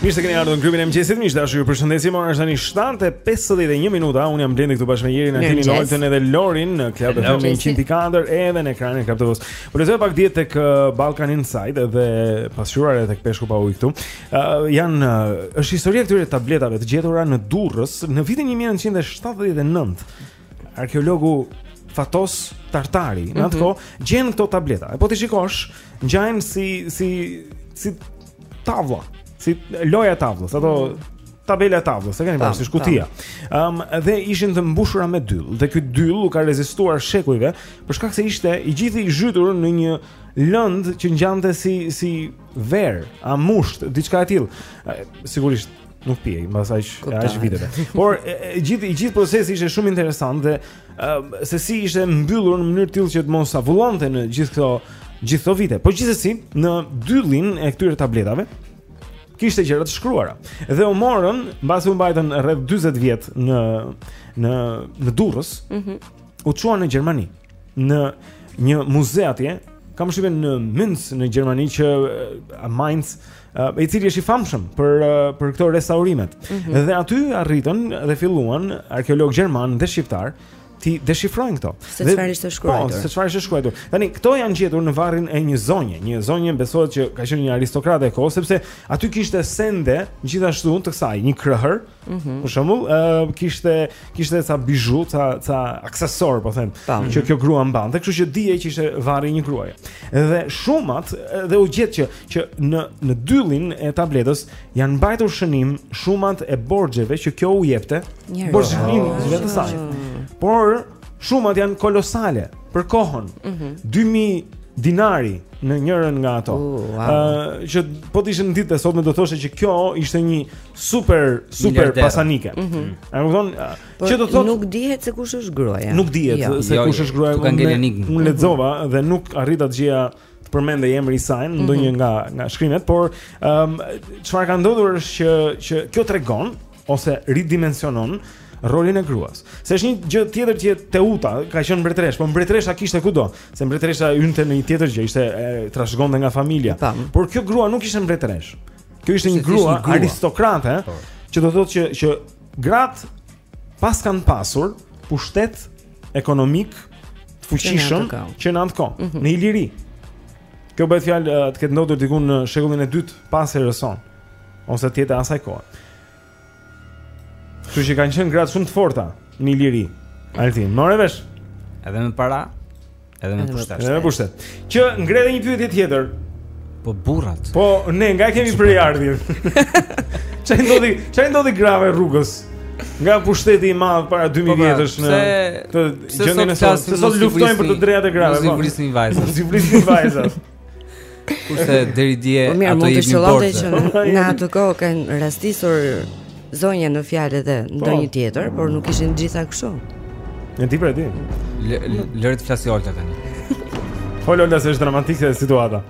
Speaker 1: Mirë se keni ardhur në klubin e mëngjesit. Miq të dashur, ju përshëndesim. Ora është tani 7:51 minuta. Unë jam Blendi këtu bashkë me Jerin, Antinin, Oltën edhe Lorin në Club FM 104 edhe në ekranin e Klan TV-s. Po lexoja pak dje tek uh, Balkan Insight dhe pasqyruar edhe tek Peshku pa ujë këtu. Uh, janë uh, është historia e këtyre tabletave të gjetura në Durrës në vitin 1979. arkeologu Fatos Tartari, në atë
Speaker 3: mhm.
Speaker 1: kohë gjen këto tableta. E po t'i shikosh, ngjajnë si si si tavla, si loja e tavlës, ato mhm. tabela e tavlës, e keni parasysh si kutia. Ëm um, dhe ishin të mbushura me dyll dhe ky dyll u ka rezistuar shekujve për shkak se ishte i gjithë i zhytur në një lëndë që ngjante si si verë, a musht, diçka e tillë. Sigurisht Nuk pihej, mbas aq aq viteve. Por i gjithë i gjithë procesi ishte shumë interesant dhe uh, se si ishte mbyllur në mënyrë të tillë që të mos avullonte në gjithë këto gjithë këto vite. Po gjithsesi, në dyllin e këtyre tabletave kishte gjëra të shkruara. Dhe u morën, mbasi u mbajtën rreth 40 vjet në në në Durrës,
Speaker 3: mm -hmm.
Speaker 1: u çuan në Gjermani, në një muze atje, kam shkuar në Mainz në Gjermani që Mainz uh, i cili është i famshëm për uh, për këto restaurimet.
Speaker 3: Mm -hmm.
Speaker 1: Dhe aty arritën dhe filluan arkeologë gjermanë dhe shqiptarë t'i deshifrojnë këto.
Speaker 3: Se çfarë ishte shkruar.
Speaker 1: Po, se çfarë ishte shkruar. Tani këto janë gjetur në varrin e një zonje, një zonje besohet që ka qenë një aristokrate e kohës sepse aty kishte sende gjithashtu të kësaj, një krëhër,
Speaker 3: Mhm.
Speaker 1: Për shembull, ë uh, kishte kishte ca bizhu, ca ca aksesorë, po them,
Speaker 3: Ta,
Speaker 1: që kjo grua mbante, kështu që dihej që ishte varri i një gruaje. Dhe shumat dhe u gjet që që në në dyllin e tabletës janë mbajtur shënim shumat e borxheve që kjo u jepte, borxhin
Speaker 3: oh,
Speaker 1: vetë saj. Por shumat janë kolosale për kohën.
Speaker 3: Mm -hmm.
Speaker 1: 2000 dinarë në njërën nga ato. Ëh, uh,
Speaker 3: wow.
Speaker 1: uh, që po të ishte ditët e sotme do thoshe që kjo ishte një super super pasanike.
Speaker 3: Mm
Speaker 1: -hmm. A nuk
Speaker 3: thonë
Speaker 1: që do të thotë
Speaker 3: nuk dihet se kush është gruaja.
Speaker 1: Nuk dihet
Speaker 3: jo.
Speaker 1: se
Speaker 2: jo,
Speaker 1: kush
Speaker 2: jo.
Speaker 1: është gruaja.
Speaker 2: Ka ngel enigmë.
Speaker 1: Unë lexova dhe nuk arrita të gjeja të përmendet emri i saj në mhm. ndonjë nga nga shkrimet, por ëm çfarë ka ndodhur është që që kjo tregon ose ridimensionon rolin e gruas. Se është një gjë tjetër që Teuta ka qenë mbretëreshë, po mbretëresha kishte kudo, se mbretëresha hynte në një tjetër gjë, ishte trashëgonte nga familja. Tam. Por kjo grua nuk ishte mbretëreshë. Kjo ishte një grua aristokrate,
Speaker 2: po.
Speaker 1: që do të thotë që që gratë pas kanë pasur pushtet ekonomik të fuqishëm
Speaker 3: që në atë kohë,
Speaker 1: mm
Speaker 3: -hmm.
Speaker 1: në Iliri. Kjo bëhet fjalë të ketë ndodhur diku në shekullin e dytë pas erës sonë ose të jetë e asaj kohe. Kështu që kanë qenë gratë shumë të forta në Iliri. Altin, more vesh.
Speaker 2: Edhe me para, edhe me pushtet.
Speaker 1: Edhe me pushtet. Që ngre dhe një pyetje tjetër.
Speaker 2: Po burrat.
Speaker 1: Po ne nga e kemi prejardhjen. Ça i ndodhi, ça i ndodhi grave rrugës. Nga pushteti i madh para 2000
Speaker 2: po,
Speaker 1: vjetësh në këtë gjendje
Speaker 2: sot,
Speaker 1: se sot luftojnë për të drejtat e grave. Po.
Speaker 2: S'i vrisni vajzat.
Speaker 1: S'i vrisni vajzat.
Speaker 2: Kurse deri dje
Speaker 3: po
Speaker 2: ato
Speaker 3: i
Speaker 2: jepnin borxhe.
Speaker 3: Që në atë kohë kanë rastisur zonja në fjalë dhe po. ndonjë tjetër, por nuk ishin të gjitha kështu.
Speaker 1: Ne di për e di.
Speaker 2: Lëre të flasi Olta tani.
Speaker 1: Fol Olta se është dramatike situata.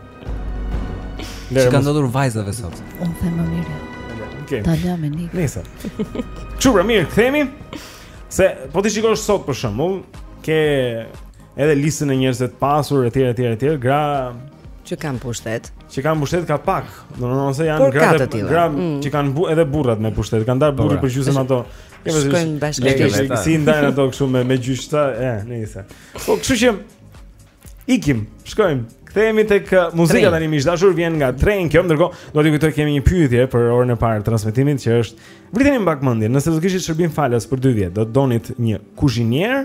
Speaker 2: Lëre. Ç'ka ndodhur vajzave sot?
Speaker 6: Unë them më mirë.
Speaker 1: Okej.
Speaker 6: Ta lëm me nik.
Speaker 1: Nëse. Çu pra mirë, themi se po t'i shikosh sot për shembull, ke Edhe listën e njerëzve të pasur etj etj etj, gra
Speaker 3: që kanë pushtet.
Speaker 1: Që kanë pushtet ka pak. Domethënë ose janë gra
Speaker 3: të
Speaker 1: gra
Speaker 3: mm.
Speaker 1: që kanë bu, edhe burrat me pushtet, kanë dar burri për gjysmë ato. Kemi
Speaker 3: shkojnë bashkëkohësisht.
Speaker 1: S'i ndajnë ato këtu me me gjyshta, e, nëse. Po kështu që ikim, shkojmë. Kthehemi tek uh, muzika tani miq të dashur vjen nga Train kjo ndërkohë do t'ju kujtoj kemi një pyetje për orën e parë të transmetimit që është vriteni pak mendjen nëse do të kishit shërbim falas për 2 vjet do të donit një kuzhinier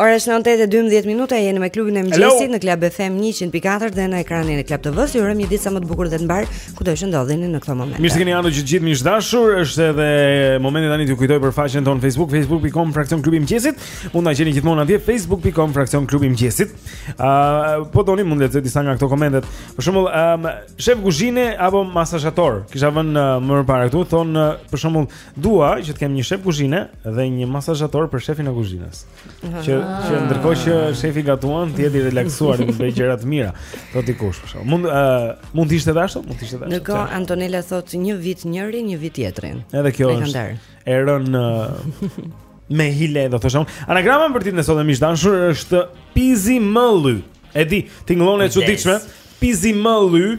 Speaker 3: Ora është 9:12 minuta, jeni me klubin e mëngjesit në Club FM 104 dhe në ekranin e Club TV-së. Ju urojmë një ditë sa më të bukur dhe të mbarë, kudo që ndodheni në këtë moment.
Speaker 1: Mirë se keni ardhur të gjithë miq të dashur, është edhe momenti tani t'ju kujtoj për faqen tonë Facebook, facebook.com fraksion klubi i mëngjesit. Mund na gjeni gjithmonë atje facebook.com fraksion klubi i mëngjesit. Ëh, uh, po doni mund të disa nga këto komentet. Për shembull, um, shef kuzhine apo masazhator. Kisha vënë uh, më përpara këtu, thonë uh, për shembull Dua që të kem një shef kuzhine dhe një masazhator për shefin e kuzhinës. Që që ah. ndërkohë që shefi gatuan, të jetë i relaksuar dhe të bëjë gjëra të mira. Do ti kush për shkak. Mund uh, mund të ishte dashur, mund të ishte dashur.
Speaker 3: Ndërkohë Antonella thotë një vit njërin, një vit tjetrin.
Speaker 1: Edhe kjo është. E rënë uh, me hile do të thosha. Anagrama për ditën e sotme miq të dashur është Pizi Mlly. E di, tingëllon e çuditshme. Pizi Mlly.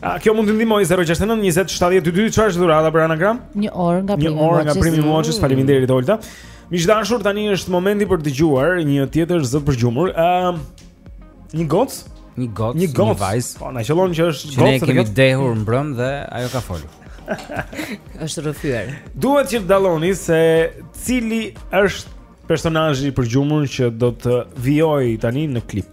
Speaker 1: A kjo mund t'ju ndihmojë 069 20 70 222 çfarë është dhurata për anagram?
Speaker 6: Një orë nga primi.
Speaker 1: Një orë nga primi Moçës. Faleminderit Olta. Miq të dashur, tani është momenti për të dëgjuar një tjetër zë të përgjumur. Ëm uh, një goc,
Speaker 2: një goc,
Speaker 1: një, goc.
Speaker 2: një vajzë.
Speaker 1: Po na qellon që është
Speaker 2: goc. Ne
Speaker 1: e
Speaker 2: kemi dehur mbrëm dhe ajo ka folur.
Speaker 3: është rrëfyer.
Speaker 1: Duhet që të dalloni se cili është personazhi i përgjumur që do të vijojë tani në klip.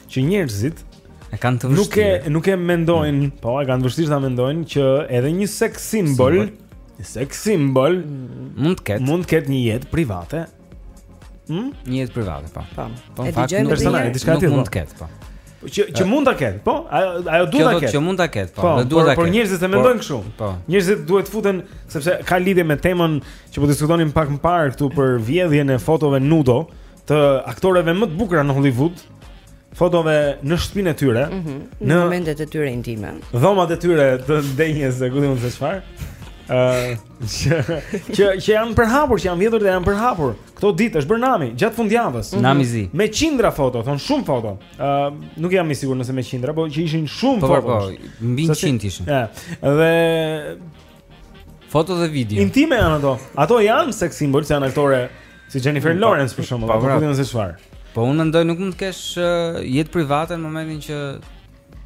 Speaker 12: që njerëzit e kanë të vështirë. Nuk e
Speaker 6: nuk e mendojnë, mm.
Speaker 2: po
Speaker 1: e
Speaker 2: kanë të vështirë
Speaker 1: ta mendojnë që edhe një sex symbol, një sex symbol mm.
Speaker 2: mund të ketë
Speaker 1: mund të ketë një jetë private. Hm?
Speaker 2: Një jetë private, po.
Speaker 3: Po.
Speaker 2: Po fakt nuk
Speaker 1: personale, diçka tjetër.
Speaker 2: Mund të ketë, po.
Speaker 1: po. Që
Speaker 2: që
Speaker 1: mund ta ketë, po? Ajo duhet ta ketë.
Speaker 2: Që mund ta ketë, po.
Speaker 1: po
Speaker 2: dhe duhet ta ketë.
Speaker 1: Por njerëzit e mendojnë kështu.
Speaker 2: Po.
Speaker 1: Njerëzit duhet të futen sepse ka lidhje me temën që po diskutonim pak më parë këtu për vjedhjen e fotove nudo të aktoreve më të bukura në Hollywood, fotove në shtëpinë e tyre,
Speaker 3: mm -hmm. në,
Speaker 1: në
Speaker 3: momentet e tyre intime.
Speaker 1: Dhomat e tyre të ndenjes dhe kupton se çfarë. Ëh, uh, që, që që janë përhapur, që janë vjedhur dhe janë përhapur. Këto ditë është bërë nami gjatë fundjavës.
Speaker 2: Mm -hmm. Nami i zi.
Speaker 1: Me qindra foto, thonë shumë foto. Ëh, uh, nuk jam i sigurt nëse me qindra, por që ishin shumë
Speaker 2: po, po,
Speaker 1: foto.
Speaker 2: Po, mbi 100 ishin.
Speaker 1: Ëh. Dhe
Speaker 2: Foto dhe video.
Speaker 1: Intime janë ato. Ato janë sex symbol, janë aktore si Jennifer
Speaker 2: po,
Speaker 1: Lawrence për shembull, apo kupton se çfarë.
Speaker 2: Po unë mendoj nuk mund të kesh uh, jetë private në momentin që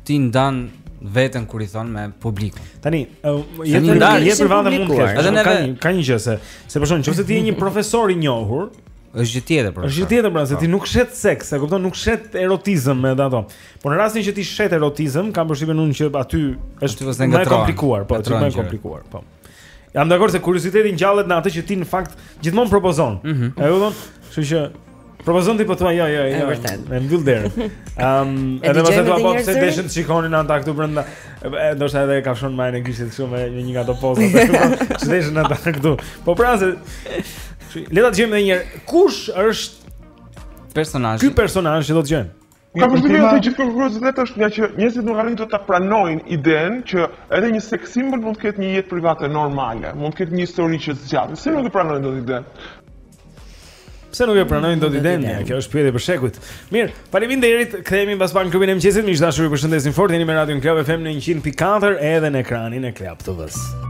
Speaker 2: ti ndan veten kur i thonë me publikun.
Speaker 1: Tani, uh, jetë
Speaker 2: private
Speaker 1: jetë private mund të kesh.
Speaker 2: Edhe
Speaker 1: ka një ka një gjë se se për shembull, nëse ti je një profesor i njohur,
Speaker 2: është gjë tjetër pra.
Speaker 1: Është gjë tjetër pra se ti po. nuk shet sex, e kupton, nuk shet erotizëm me ato. Por në rastin që ti shet erotizëm, kam përshtypjen unë që aty është më e komplikuar, po është më e komplikuar, po. Jam dakord se kurioziteti ngjallet në atë që ti në fakt gjithmonë propozon.
Speaker 2: Mm -hmm.
Speaker 1: E kupton? Kështu që propozon ti po thua jo, jo, jo. E mbyll derën. Ëm,
Speaker 3: um,
Speaker 1: edhe mos
Speaker 3: e
Speaker 1: thua po
Speaker 3: se
Speaker 1: deshën të shikonin ata këtu brenda. Ndoshta edhe e kafshon majën e gishtit këtu me një nga ato pozat. Kështu deshën ata këtu. Po pra se Le ta dëgjojmë edhe një herë. Kush është
Speaker 2: personazhi?
Speaker 1: Ky personazh që do të dëgjojmë.
Speaker 12: Kam përshtypjen se gjithë ky kuriozitet është nga që njerëzit nuk arrijnë dot ta pranojnë idenë që edhe një sex symbol mund të ketë një jetë private normale, mund të ketë një histori që zgjat. Si nuk e pranojnë dot idenë?
Speaker 1: Pse nuk e pranojnë dot idenë? Ja, kjo është pyetje për shekujt. Mirë, faleminderit. Kthehemi mbas pak në klubin e mëngjesit. Miq të dashur, ju përshëndesim fort. Jeni me Radio Club FM në 100.4 edhe në ekranin e Club TV-s.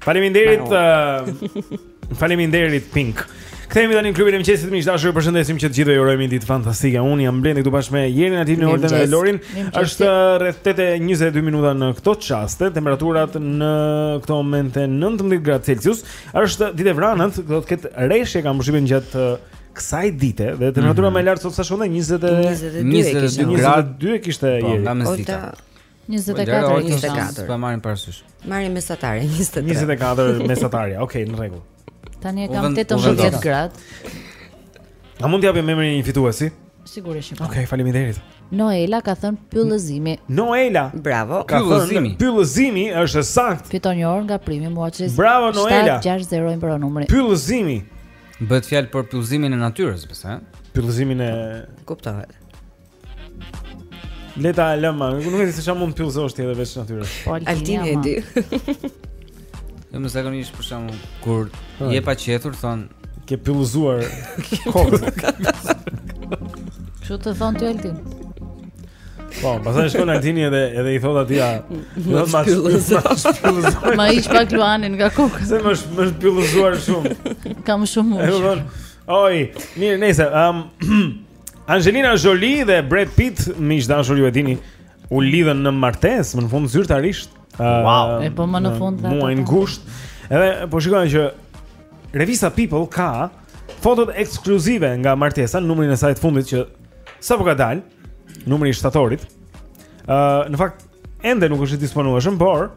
Speaker 1: Faleminderit. Uh, Faleminderit Pink. Kthehemi tani në klubin e mëngjesit miq të dashur, ju përshëndesim që të gjithëve ju urojmë një ditë fantastike. Unë jam Blendi këtu bashkë me Jerin, Atinë, Orden dhe Lorin. Është ora 8:22 minuta në këto çaste, temperaturat në këto momente 19 gradë Celsius. Është ditë e vranët, do të ketë reshje kam përshtypjen gjatë uh, kësaj dite dhe temperatura
Speaker 2: mhm.
Speaker 1: më e lartë sot sa shkon 20
Speaker 2: 22
Speaker 1: gradë. 22 e kishte Jeri.
Speaker 2: Po, nga mesdita.
Speaker 6: 24
Speaker 2: e
Speaker 6: 24.
Speaker 2: Po marrim parasysh.
Speaker 3: Marrim mesatare 23.
Speaker 1: 24 mesatarja. Okej, okay, në rregull.
Speaker 6: Tani e kam 18 gradë.
Speaker 1: A mund të japim emrin e një fituesi?
Speaker 6: Sigurisht që po.
Speaker 1: Okej, okay, faleminderit.
Speaker 6: Noela ka thënë pyllëzimi.
Speaker 1: Noela.
Speaker 3: Bravo.
Speaker 1: Ka pyllëzimi. Pyllëzimi është saktë.
Speaker 6: Fiton një orë nga primi Muaches.
Speaker 1: Bravo Noela.
Speaker 6: 760 i mbaron numri.
Speaker 1: Pyllëzimi.
Speaker 2: Bëhet fjalë për pyllëzimin e natyrës, pse?
Speaker 1: Pyllëzimin e
Speaker 3: kuptova.
Speaker 1: Leta e lëma, nuk nuk e di se çfarë mund të pyllëzosh tjetër veç natyrës.
Speaker 6: Po,
Speaker 3: Altini e di.
Speaker 2: Jo, zakonisht për shembull, kur
Speaker 1: po.
Speaker 2: je pa qetur, thonë...
Speaker 1: Ke pyllëzuar kokën.
Speaker 6: Kështu të thonë ty Altin.
Speaker 1: Po, pasaj shkon Altini edhe, edhe i thot atia Më
Speaker 6: është
Speaker 1: pyllëzuar
Speaker 6: Ma hiq pak luanin nga kokë
Speaker 1: Se më është pyllëzuar shumë
Speaker 6: Kam shumë
Speaker 1: shumë Oj, mirë, nejse um, Angelina Jolie dhe Brad Pitt, miq dashur ju e dini, u lidhën në martesë, më në fund zyrtarisht.
Speaker 6: Wow. Uh, e po më në fund ato.
Speaker 1: Në
Speaker 6: muajin
Speaker 1: gusht. Edhe po shikojmë që revista People ka fotot ekskluzive nga martesa, në numrin e saj të fundit që sapo ka dalë, numri i shtatorit. Ë, uh, në fakt Ende nuk është i disponueshëm, por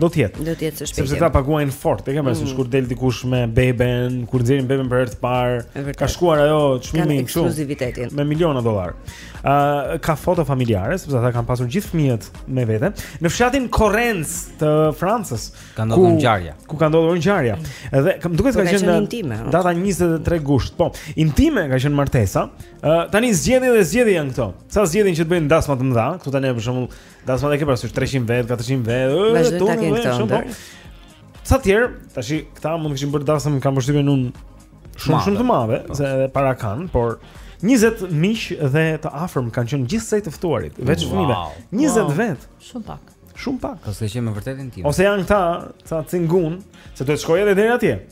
Speaker 1: do të jetë.
Speaker 3: Do të jetë së shpejti.
Speaker 1: Sepse këta paguajnë fort, e ke parasysh,
Speaker 3: mm.
Speaker 1: kur del dikush me beben, kur nxjerrin beben për herë të parë, ka shkuar ajo çmimi i
Speaker 3: ekskluzivitetit
Speaker 1: me miliona dollarë. Ë uh, ka foto familjare, sepse ata kanë pasur gjithë fëmijët me vete, në fshatin Correns të Francës.
Speaker 2: Ka ndodhur ngjarja.
Speaker 1: Ku ka ndodhur ngjarja. Edhe më duket
Speaker 3: se
Speaker 1: ka
Speaker 3: qenë intime.
Speaker 1: Data 23 gusht. Po, intime ka qenë martesa. Uh, tani zgjedhje dhe zgjedhje janë këto. Ca zgjedhin që të bëjnë dasma të mëdha, këtu tani për shembull, dasma e ke parasysh 300 vet, 400 vet, ëh,
Speaker 3: këtu
Speaker 1: nuk
Speaker 3: është
Speaker 1: shumë. Po. Ca të tjerë, tash këta mund të kishin bërë dasëm kam përshtypjen unë shumë shumë të madhe, po. se edhe para kanë, por 20 miq dhe të afërm kanë qenë gjithsej të ftuarit, veç fëmijëve. 20 vet.
Speaker 6: Shumë pak.
Speaker 1: Shumë pak.
Speaker 2: Ose qe me vërtet intime.
Speaker 1: Ose janë këta, ca cingunë, se duhet të shkojë edhe deri atje.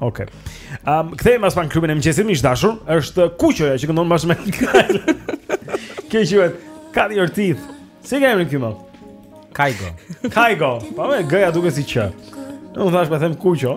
Speaker 1: Ok. Um, Kthehemi pas pak në Klubin e Mëngjesit, miq të dashur, është kuqoja që këndon bashkë me Kajla. Kjo që vetë, cut your teeth. Si ka emrin ky më?
Speaker 2: Kajgo.
Speaker 1: Kajgo, po mua gëja duket si q. Unë thashë me them kuqo.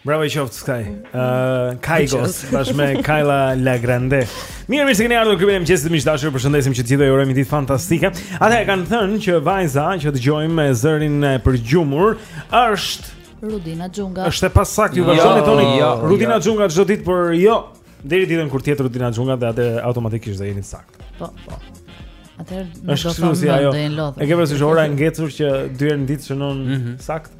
Speaker 1: Bravo i qoftë Kai. Ëh, uh, Kaigo bashkë me Kayla La Grange. Mirë, mirë se keni ardhur te Klubi i Mëngjesit miq të dashur. Ju përshëndesim që të gjithëve ju urojmë një ditë fantastike. Ata e kanë thënë që vajza që dëgjojmë me zërin e përgjumur është
Speaker 6: Rudina Xhunga.
Speaker 1: Është e pasaktë, ju vazhdoni jo, thoni.
Speaker 2: Jo,
Speaker 1: Rudina
Speaker 2: jo.
Speaker 1: Xhunga çdo ditë, por jo. Deri ditën kur të jetë Rudina Xhunga dhe atëherë automatikisht do jeni saktë.
Speaker 6: Po, po. Atëherë do
Speaker 1: të
Speaker 6: thonë do të jenë lodhë.
Speaker 1: E ke parasysh ora e ngecur që dy herë në ditë shënon mm -hmm. saktë?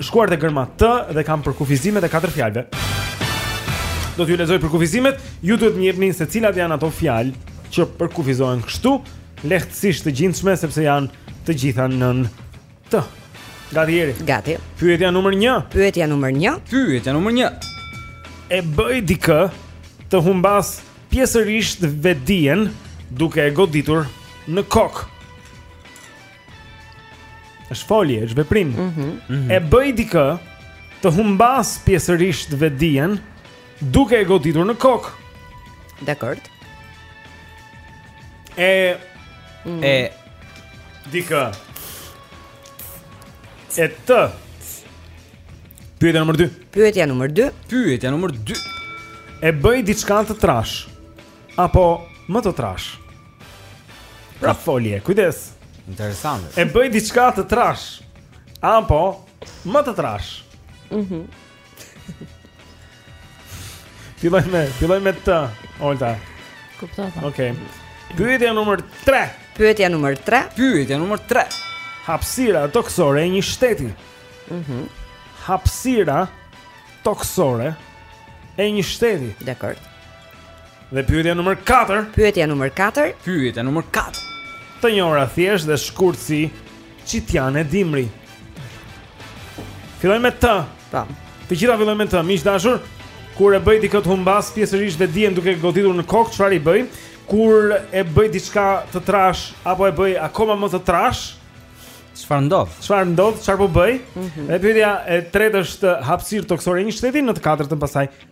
Speaker 1: shkuar te gërma të dhe kam përkufizimet e katër fjalëve. Do t'ju lexoj përkufizimet, ju duhet të më jepni se cilat janë ato fjalë që përkufizohen kështu, lehtësisht të gjindshme sepse janë të gjitha nën të. Gati jeni.
Speaker 3: Gati.
Speaker 1: Pyetja numër 1.
Speaker 3: Pyetja numër 1.
Speaker 2: Pyetja numër 1.
Speaker 1: E bëj dikë të humbasë pjesërisht vetëdijen duke e goditur në kokë. Është folje, është veprim.
Speaker 3: Mm -hmm.
Speaker 1: E bëj dikë të humbasë pjesërisht vetëdijen duke e goditur në kokë.
Speaker 3: Dakor.
Speaker 1: E mm.
Speaker 2: e
Speaker 1: dikë. Me T. Pyetja nr. 2.
Speaker 3: Pyetja nr. 2.
Speaker 2: Pyetja nr. 2.
Speaker 1: E bëj diçka të trashë apo më të trashë? Pra folje, kujdes.
Speaker 2: Interesante.
Speaker 1: E bëj diçka të trashë. Apo më të trashë.
Speaker 3: Mhm.
Speaker 1: Mm fillon me, fillon me T, Olta.
Speaker 6: Kuptova.
Speaker 1: Okej. Pyetja numër 3.
Speaker 3: Pyetja numër 3.
Speaker 2: Pyetja numër 3.
Speaker 1: Hapësira tokësore e një shteti.
Speaker 3: Mhm.
Speaker 1: Mm Hapësira tokësore e një shteti.
Speaker 3: Dakor.
Speaker 1: Dhe pyetja numër 4
Speaker 3: Pyetja numër 4
Speaker 2: Pyetja numër 4
Speaker 1: Të njerr thjesht dhe shkurt si Qitjan e dimri Fillon me T Ta
Speaker 3: po.
Speaker 1: Të gjitha fillojnë me T Miq të dashur Kur e bëj dikë të humbasë pjesërisht vetëdijen duke e goditur në kokë Çfarë i bëj Kur e bëj diçka të trashë Apo e bëj akoma më të trashë
Speaker 2: Çfarë ndodh
Speaker 1: Çfarë ndodh Çfarë po bëj
Speaker 3: mm
Speaker 1: -hmm. E pyetja e tretë është hapësira tokësore e një shteti Në të katërtën pastaj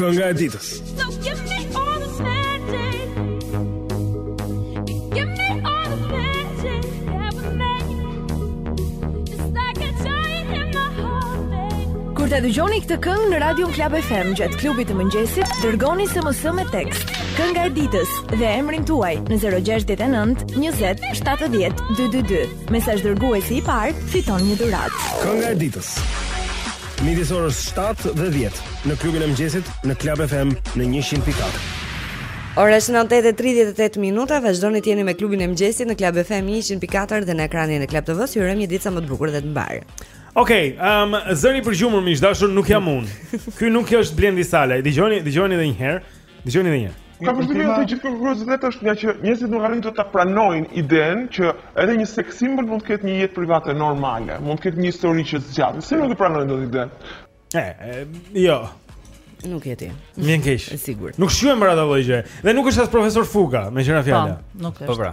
Speaker 13: Kënga e ditës.
Speaker 4: Kur ta dëgjoni këtë këngë në Radio Club FM gjatë klubit të mëngjesit, dërgoni SMS me tekst. Kënga e ditës dhe emrin tuaj në 069 20 70 222. Mesazhdërguesi i parë fiton një dhuratë.
Speaker 5: Kënga e ditës. Midis orës 7 dhe 10 në klubin e mëngjesit në Club FM në 100.4.
Speaker 3: Ora është 9:38 minuta, vazhdoni të jeni me klubin e mëngjesit në Club FM 100.4 dhe në ekranin e Club TV-s. Ju urojmë një ditë sa më të bukur dhe të mbarë.
Speaker 1: Okej, um, zëri i përgjumur miq të dashur nuk jam unë. Ky nuk është Blendi Salaj. Dëgjoni, dëgjoni edhe një herë. Dëgjoni edhe një.
Speaker 12: Kam përshtypjen se gjithë kurioziteti është ngaqë njerëzit nuk arrijnë dot ta pranojnë idenë që edhe një sex symbol mund të ketë një jetë private normale, mund të ketë një histori që zgjat. Si nuk e pranojnë dot idenë?
Speaker 1: E, e jo.
Speaker 3: Nuk e di.
Speaker 1: Më vjen keq.
Speaker 3: Është e sigurt.
Speaker 1: Nuk shquhem për atë lloj gjëje. Dhe nuk është as profesor Fuga, meqë ra fjala.
Speaker 6: Po, nuk
Speaker 2: po,
Speaker 6: është. Po
Speaker 2: pra.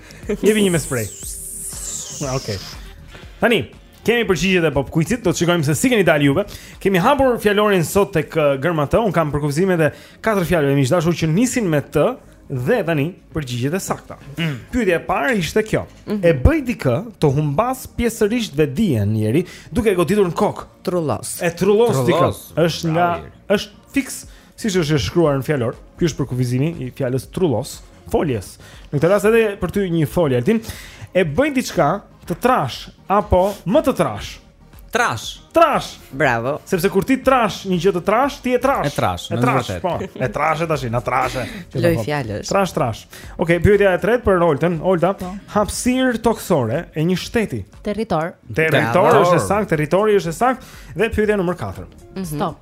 Speaker 1: Jepi një me spray. Okej. Okay. Tani, kemi përgjigjet e pop quizit, do të shikojmë se si keni dalë juve. Kemi hapur fjalorin sot tek uh, gërma t, un kam përkufizimet e katër fjalëve miq të dashur që nisin me t dhe tani përgjigjet e sakta. Mm. Pyetja e parë ishte kjo. Mm -hmm. E bëj dikë të humbasë pjesërisht vetëdijen njeri duke e goditur në kokë.
Speaker 3: Trullos.
Speaker 1: E trullos dikë. Është nga është fiks siç është shkruar në fjalor. Ky është përkufizimi i fjalës trullos. foljes. Në këtë rast edhe për ty një folje Altin, e bëj diçka të trashë apo më të trashë.
Speaker 2: Trash.
Speaker 1: Trash.
Speaker 3: Bravo.
Speaker 1: Sepse kur ti trash një gjë të trashë, ti e trash.
Speaker 2: E trash,
Speaker 1: e trash, po. E trash tash, na trash.
Speaker 3: Lojë fjalësh.
Speaker 1: Trash, trash. Okej, okay, pyetja e tretë për Oltën, Olta, po. hapësirë tokësore e një shteti.
Speaker 6: Territor.
Speaker 2: Territor
Speaker 1: është e saktë, territori është e saktë dhe pyetja numër 4. Mm -hmm. Stop.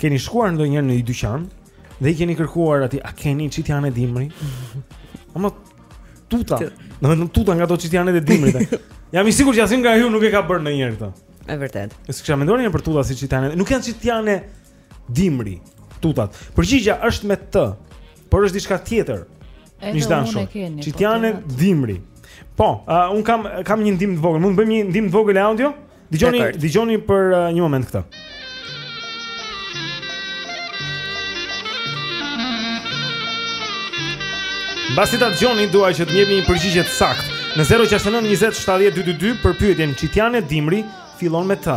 Speaker 1: Keni shkuar ndonjëherë në një dyqan dhe i keni kërkuar aty a keni çitjane dimri? Ama tuta. Dua tuta nga ato çitjanet e dimrit. Jam i sigurt që asnjë nga ju nuk e ka bërë ndonjëherë këtë.
Speaker 3: Është vërtet.
Speaker 1: S'kisha menduar ndonjëherë tuta si çitjanet. Nuk janë çitjane dimri tutat. Përgjigja është me t, por është diçka tjetër. Miq
Speaker 6: të
Speaker 1: dashur.
Speaker 6: Çitjanet po,
Speaker 1: dimri. Po, uh, un kam kam një ndihmë të vogël. Mund të bëjmë një ndihmë të vogël audio?
Speaker 3: Dëgjoni,
Speaker 1: dëgjoni për uh, një moment këtë. Mbasi ta dëgjoni, dua që të jepni një përgjigje të saktë. Në 069 20 70 222 për pyetjen çitjane dimri fillon me t.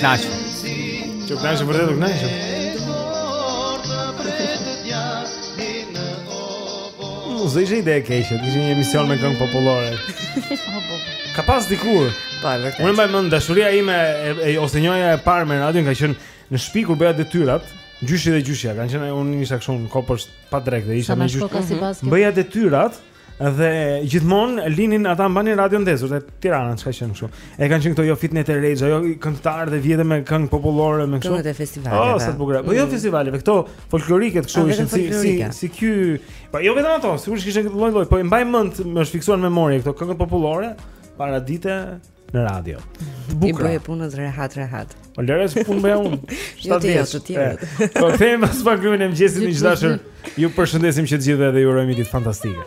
Speaker 2: Knaqem
Speaker 1: Që knaqëm për të të knaqëm Nuk do ishte ide e keqe Të një emision me këngë popullore Ka pas dikur
Speaker 3: Po, e vërtetë
Speaker 1: Unë mbaj mënd dashuria ime e, e, Ose njohja e parë me radion Ka qënë në shpi kur bëja detyrat Gjyshi dhe gjyshja Kanë qënë unë isha kështu në kopësht pa drekë dhe
Speaker 6: isha
Speaker 1: me gjysh Bëja detyrat mm Dhe gjithmonë linin ata mbanin radion ndezur te Tirana, çka qenë kështu. E kanë qenë këto jo Fitnete Rexha, jo këngëtarë të vjetër me këngë popullore me kështu.
Speaker 3: Këngët e festivaleve.
Speaker 1: Oh, sa të bukura. Po jo mm. festivaleve, këto folklorike kështu ishin si si si kjo. Po jo vetëm ato, sigurisht kishin këtë lloj lloj, po i mbaj mend, më është fiksuar në memorie këto këngët popullore paradite. Ëh, në radio. Bukra.
Speaker 3: I bëje punët rehat, rehat.
Speaker 1: O le çfarë punë bëja unë.
Speaker 3: Jo të jo të tjerët.
Speaker 1: Po thejmë Klubi i mëngjesit miq të dashur. Ju përshëndesim që të gjithëve dhe ju urojmë një ditë fantastike.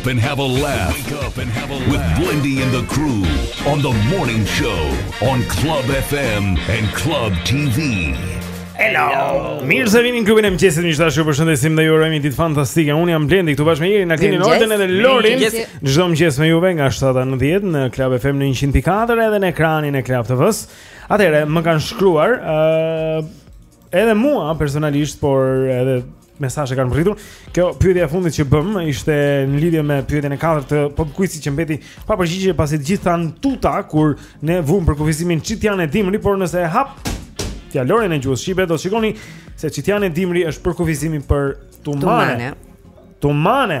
Speaker 7: up and have a laugh. Wake up and have a laugh with Blindy and the crew on the morning show on Club FM and Club TV.
Speaker 1: Hello. Mirë se vini në klubin e mëngjesit, miq të dashur, ju përshëndesim dhe ju urojmë një ditë fantastike. Unë jam Blendi këtu bashkë me Erin, Altinin, Oltën edhe Lorin. Çdo mëngjes me juve nga 7:00 në 10 në Club FM në 104 edhe në ekranin e Club TV-s. Atëherë më kanë shkruar ë uh, edhe mua personalisht, por edhe mesazhe kanë mbërritur. Kjo pyetja e fundit që bëmë ishte në lidhje me pyetjen e katërt të pop quizit që mbeti pa përgjigje pasi të gjithë thanë tuta kur ne vumë për kufizimin çitjane dimri, por nëse e hap fjalorin e gjuhës shqipe do të shikoni se çitjane dimri është për kufizimin për tumane. Tumane.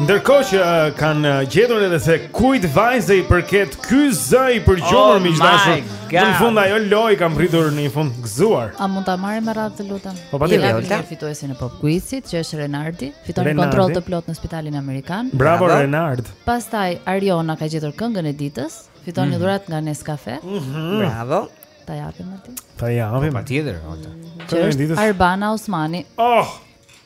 Speaker 1: Ndërkohë që uh, kanë uh, gjetur edhe se kujt vajze i përket ky zë i përgjumur
Speaker 6: oh
Speaker 1: miq
Speaker 6: të
Speaker 1: dashur. Në fund atë lojë kam pritur në një fund gëzuar.
Speaker 6: A mund ta marrim me radhë të lutem?
Speaker 1: Po patjetër Olta
Speaker 6: fituesin e Pop Quizit që është Renardi, fiton një kontroll të plotë në spitalin amerikan.
Speaker 1: Bravo, Bravo. Renard.
Speaker 6: Pastaj Ariona ka gjetur këngën e ditës, fiton
Speaker 1: mm.
Speaker 6: një mhm. dhuratë nga Nescafe.
Speaker 1: Mm -hmm.
Speaker 3: Bravo.
Speaker 6: Ta japim atë.
Speaker 1: Ta japim.
Speaker 2: Po, patjetër, Olta.
Speaker 1: Këngën e ditës.
Speaker 6: Arbana Osmani.
Speaker 1: Oh!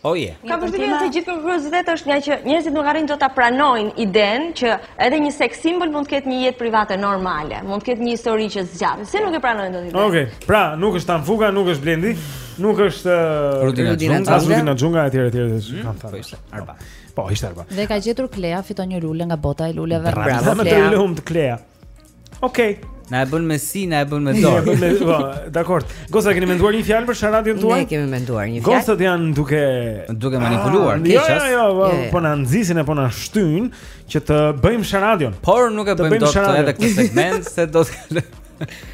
Speaker 2: Oh yeah.
Speaker 14: Ka vërtet i gjithë ky kuriozitet është nga që njerëzit nuk arrijnë dot ta pranojnë idenë që edhe një sex symbol mund të ketë një jetë private normale, mund të ketë një histori që zgjat. Se nuk e pranojnë dot idenë.
Speaker 1: Okej. Okay. Pra, nuk është Tan Fuga, nuk është Blendi, nuk është uh,
Speaker 2: Rudina Xhunga,
Speaker 1: Rudina Xhunga etj etj etj. Mhm,
Speaker 2: po ishte Arba.
Speaker 1: Po ishte Arba.
Speaker 6: Dhe ka gjetur Klea fiton një lule nga bota e luleve.
Speaker 1: Bravo
Speaker 3: Klea.
Speaker 1: Bravo Klea. Okej. Okay.
Speaker 2: Na e bën me si, na e bën me dorë.
Speaker 1: Ne e bën me, po, dakor. Goca e keni menduar një fjalë për Sharadion tuaj?
Speaker 3: Ne kemi menduar një fjalë.
Speaker 1: Gocat janë duke
Speaker 2: duke manipuluar,
Speaker 1: ah,
Speaker 2: keqas.
Speaker 1: Jo, jo, jo, po,
Speaker 3: jo,
Speaker 1: po na nxisin e po na shtyjnë që të bëjmë Sharadion.
Speaker 2: Por nuk e bëjmë dot edhe këtë segment se do të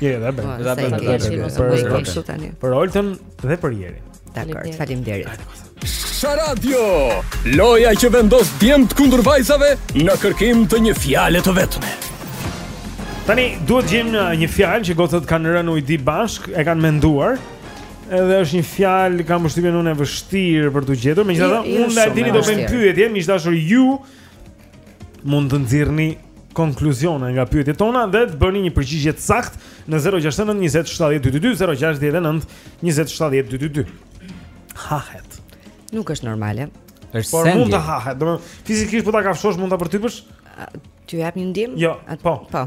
Speaker 1: Je,
Speaker 2: da bën. Da
Speaker 3: bën.
Speaker 1: Për Oltën dhe për Jerin.
Speaker 3: Dakor,
Speaker 6: faleminderit.
Speaker 11: Sharadio, loja që vendos djemt kundër vajzave në kërkim të një fjale të vetme.
Speaker 1: Tani duhet të gjejmë uh, një fjalë që gocat kanë rënë ujdi bashkë, e kanë menduar. Edhe është një fjalë kam përshtypjen unë e vështirë për t'u gjetur, megjithatë
Speaker 3: jo, jo,
Speaker 1: unë dhe Altini do të
Speaker 3: bëjmë
Speaker 1: pyetje, miq të dashur ju mund të nxirrni konkluzione nga pyetjet tona dhe të bëni një përgjigje të saktë në 069 20 70 222 069 20 70 222. Hahet.
Speaker 3: Nuk është normale.
Speaker 2: Është
Speaker 1: Por mund të hahet. Domethënë fizikisht po ta kafshosh mund ta përtypësh?
Speaker 3: T'i jap një ndihmë?
Speaker 1: Jo, po.
Speaker 3: Po.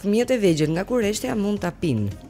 Speaker 3: Fëmijët e vegjël nga kureshtja mund ta pinë.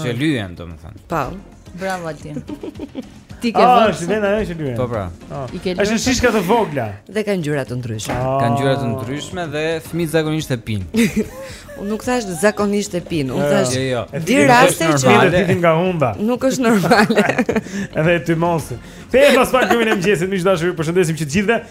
Speaker 1: Që
Speaker 2: lyen, domethënë.
Speaker 3: Po.
Speaker 6: Bravo, Altin Ti ke
Speaker 1: ah,
Speaker 6: vënë.
Speaker 1: Ah, është vënë ajo që lyen.
Speaker 2: Po pra.
Speaker 1: Ah.
Speaker 6: I ke lënë.
Speaker 1: Është shishkë e vogël.
Speaker 3: Dhe kanë ngjyra të ndryshme. Ah.
Speaker 2: Kanë ngjyra të ndryshme dhe fëmijët zakonisht e pinë.
Speaker 3: Unë nuk thashë zakonisht e pinë, unë
Speaker 1: jo,
Speaker 2: jo. thashë. Jo,
Speaker 1: jo.
Speaker 3: Di raste që
Speaker 1: e pinin nga humba.
Speaker 3: Nuk është normale.
Speaker 1: Edhe ty mos. Kthehemi pas pak këtu në mëngjesit, miq të dashur, ju përshëndesim që të gjithëve.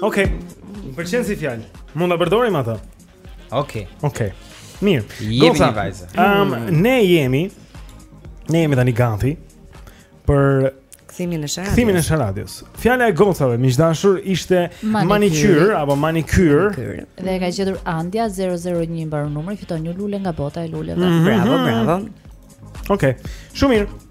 Speaker 1: Okej. Okay. Më pëlqen si fjalë. Mund ta përdorim atë.
Speaker 2: Okej. Okay.
Speaker 1: Okej. Okay. Mirë.
Speaker 2: Jemi një vajzë.
Speaker 1: Ëm um, ne jemi ne jemi tani gati për
Speaker 3: kthimin e sharadios.
Speaker 1: Kthimin e sharadios. Fjala e gocave miq dashur
Speaker 6: ishte
Speaker 1: manicure apo manikyr.
Speaker 6: Dhe e ka gjetur Andja 001 mbaron numri fiton një lule nga bota e luleve.
Speaker 1: Mm -hmm.
Speaker 3: Bravo, bravo.
Speaker 1: Okej.
Speaker 2: Okay. Shumë
Speaker 1: mirë.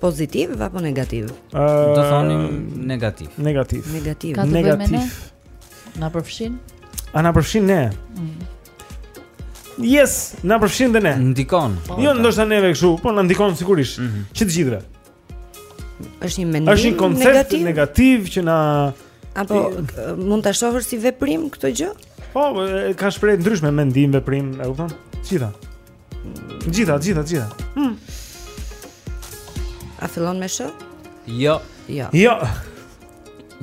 Speaker 3: Pozitiv apo negativ?
Speaker 1: Uh,
Speaker 2: Do thonim negativ.
Speaker 1: Negativ.
Speaker 3: Negativ.
Speaker 6: Ka të bëjë me ne? Na përfshin?
Speaker 1: A na përfshin ne? Mm. Yes, na përfshin dhe ne.
Speaker 2: Ndikon.
Speaker 1: Po, jo, ndoshta neve kështu, po na ndikon sigurisht. Mm -hmm. Që të gjithëve.
Speaker 3: Është një mendim negativ.
Speaker 1: Është një koncept
Speaker 3: negativ,
Speaker 1: negativ që na
Speaker 3: apo mund ta shohësh si veprim këtë gjë?
Speaker 1: Po, ka shpreh ndryshme mendim, veprim, e kupton? Gjitha. Gjitha, gjitha, gjitha. Hmm.
Speaker 3: A fillon me shë?
Speaker 2: Jo.
Speaker 3: Jo.
Speaker 1: Jo.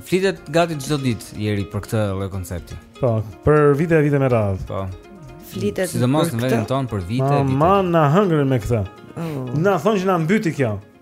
Speaker 2: Flitet gati çdo ditë Jeri për këtë lloj koncepti.
Speaker 1: Po, për vite e vite me radhë.
Speaker 2: Po.
Speaker 3: Flitet.
Speaker 2: Sidomos në vendin tonë për vite e vite.
Speaker 1: Ma na hëngrën me këtë.
Speaker 3: Oh.
Speaker 1: Na thonë që na mbyti kjo.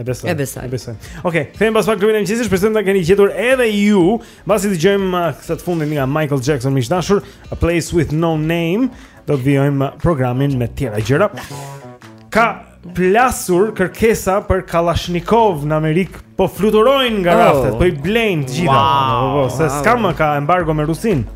Speaker 5: E besoj. E besoj. E besoj. Okej, okay, kthehemi pas pak klubin e mëngjesit, shpresoj ta keni gjetur edhe ju. Mbasi dëgjojmë uh, këtë të fundit nga Michael Jackson miq dashur, A Place With No Name, do të vijojmë uh, programin me tjera gjëra. Ka plasur kërkesa për Kalashnikov në Amerikë, po fluturojnë nga
Speaker 3: oh.
Speaker 5: raftet, po i blejnë të gjitha.
Speaker 3: Wow.
Speaker 5: Po, po, po,
Speaker 3: se
Speaker 5: s'ka më ka embargo me
Speaker 7: Rusinë.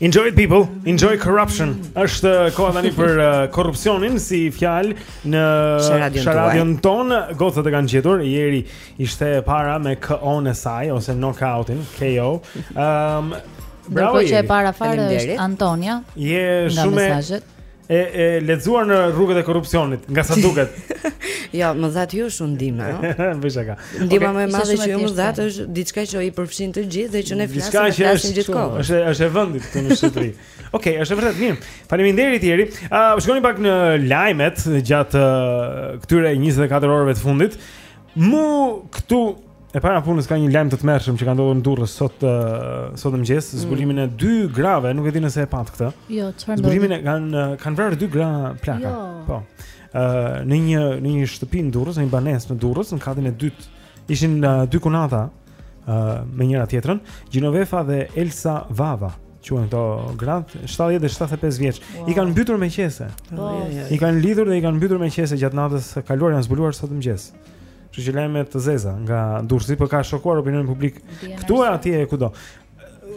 Speaker 7: Enjoy people,
Speaker 1: enjoy corruption. Është uh, koha tani për uh, korrupsionin si fjalë në
Speaker 3: Sharadion
Speaker 1: tonë. Gocat e kanë gjetur. Jeri ishte e para me KO-n e saj ose knockoutin, KO. Ehm, um, bravo.
Speaker 6: Do të thotë
Speaker 1: e
Speaker 6: para fare është Antonia.
Speaker 1: Je shumë e e lexuar në rrugët e korrupsionit, nga sa duket.
Speaker 3: jo, më dhatë ju shumë ndihmë, jo.
Speaker 1: Bëj shaka.
Speaker 3: Ndihma
Speaker 1: okay,
Speaker 3: më e madhe që ju më dhatë është diçka që i përfshin të gjithë dhe që ne flasim diçka
Speaker 1: që është
Speaker 3: gjithkohë.
Speaker 1: Është është e vendit këtu në Shqipëri. Okej, okay, është vërtet mirë. Faleminderit Jeri. A uh, shikoni pak në lajmet gjatë uh, këtyre 24 orëve të fundit? Mu këtu E para e punës ka një lajm të tmerrshëm që ka ndodhur në Durrës sot uh, sot mëngjes, mm. zbulimin e dy grave, nuk e di nëse e patë këtë.
Speaker 6: Jo, çfarë ndodhi?
Speaker 1: Zbulimin e kanë kanë vrarë dy gra plaka.
Speaker 6: Jo.
Speaker 1: Po. Ë uh, në një në një shtëpi në Durrës, në një banesë në Durrës, në katin e dytë, ishin uh, dy kunata uh, me njëra tjetrën, Gjinovefa dhe Elsa Vava quhen këto gratë 70-75 vjeç.
Speaker 6: Wow.
Speaker 1: I kanë mbytur me qese.
Speaker 3: Oh.
Speaker 1: I kanë lidhur dhe i kanë mbytur me qese gjatë natës së kaluar janë zbuluar sot mëngjes. Kështu që lajme të zeza nga Durrësi, por ka shokuar opinionin publik këtu e atje e kudo.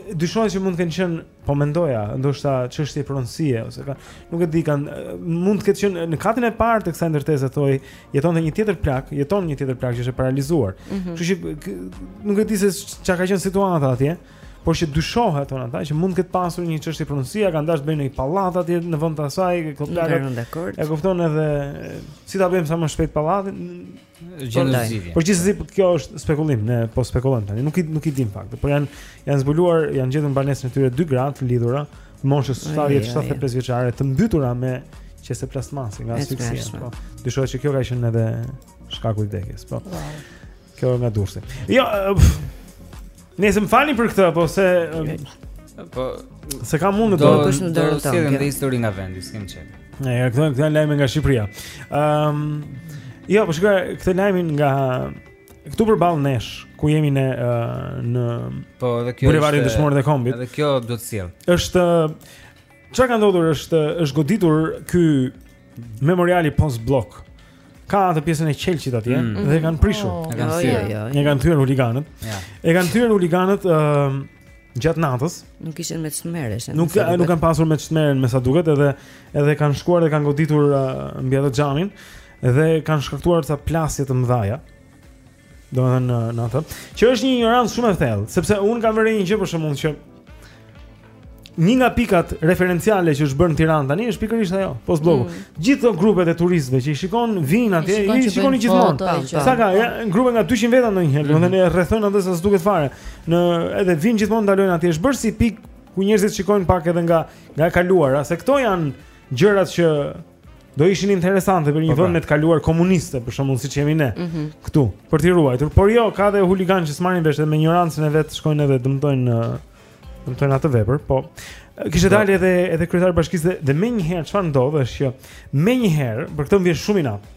Speaker 1: Dyshohet që mund të kenë qenë, po mendoja, ndoshta çështje pronësie ose ka, nuk e di kanë, mund të ketë qenë në katin e parë të kësaj ndërtese thonë, jetonte një tjetër plakë, jeton një tjetër plakë që është e paralizuar.
Speaker 3: Mm -hmm.
Speaker 1: Kështu që nuk e di se ça ka qenë situata atje. por që dyshohet thonë ata që mund të ketë pasur një çështje pronësia, kanë dashur të bëjnë një pallat atje në vend të asaj, këto
Speaker 3: plaka.
Speaker 1: E kupton edhe si ta bëjmë sa më shpejt pallatin.
Speaker 2: Gjendësi.
Speaker 1: Por gjithsesi kjo është spekulim, ne po spekulojmë tani. Nuk i nuk i dim faktin, por janë janë zbuluar, janë gjetur në banesën e tyre dy gratë të lidhura,
Speaker 3: të moshës
Speaker 1: 70-75 vjeçare, të mbytura me qese plastmasi nga asfiksia. Po. Dyshohet se kjo ka qenë edhe shkaku i vdekjes, po. Kjo nga Durrësi. Jo, nëse më falni për këtë po se
Speaker 2: po
Speaker 1: s'e kam unë,
Speaker 2: do
Speaker 3: t'ishte në dorën tonë. Do
Speaker 2: të histori nga vendi, s'kemi ç'bëjmë.
Speaker 1: Ne ja këto janë lajme nga Shqipëria. Ehm, um, jo, po shikoj këtë lajmin nga këtu përballë nesh, ku jemi ne uh, në
Speaker 2: Po, edhe kjo.
Speaker 1: Bulevardin
Speaker 2: e
Speaker 1: Dëshmorëve të Kombit.
Speaker 2: Edhe kjo do të sjell.
Speaker 1: Është Ça ka ndodhur është është goditur ky memoriali post-bllok. Ka atë pjesën e qelqit atje
Speaker 2: mm -hmm.
Speaker 1: dhe e kanë prishur.
Speaker 6: Oh,
Speaker 2: e kanë
Speaker 3: jo,
Speaker 2: thyer.
Speaker 3: Jo, jo,
Speaker 1: e kanë thyer huliganët.
Speaker 2: Ja.
Speaker 1: E kanë thyer huliganët ë uh, gjatë natës.
Speaker 3: Nuk kishin me ç'merreshin.
Speaker 1: Nuk ka, nuk kanë pasur me ç'merren me sa duket edhe edhe kanë shkuar dhe kanë goditur uh, mbi atë xhamin dhe kanë shkaktuar ca plasje të mëdha. Domethënë në në atë, që është një injorancë shumë e thellë, sepse unë kam vënë re një gjë për shembull që një nga pikat referenciale që është bërë në Tiranë tani është pikërisht ajo, post-blloku. Mm. Gjithë këto grupet e turistëve që i shikon vijnë atje, i shikoni gjithmonë. Sa ka, ja, grupe nga 200 veta ndonjëherë, mm. domethënë e rrethojnë atë sa s'duket fare. Në edhe vijnë gjithmonë ndalojnë atje, është bërë si pikë ku njerëzit shikojnë pak edhe nga nga e kaluara, se këto janë gjërat që Do ishin interesante për një
Speaker 2: po, po.
Speaker 1: vend me të kaluar komuniste, për shembull siç jemi ne
Speaker 3: mm -hmm.
Speaker 1: këtu, për t'i ruajtur. Por jo, ka dhe huliganë që s'marrin vesh dhe me injorancën e vet shkojnë edhe dëmtojnë dëmtojnë atë vepër, po. Kishte dalë edhe edhe kryetari i bashkisë dhe, dhe menjëherë çfarë ndodh është që menjëherë për këtë vjen shumë inat.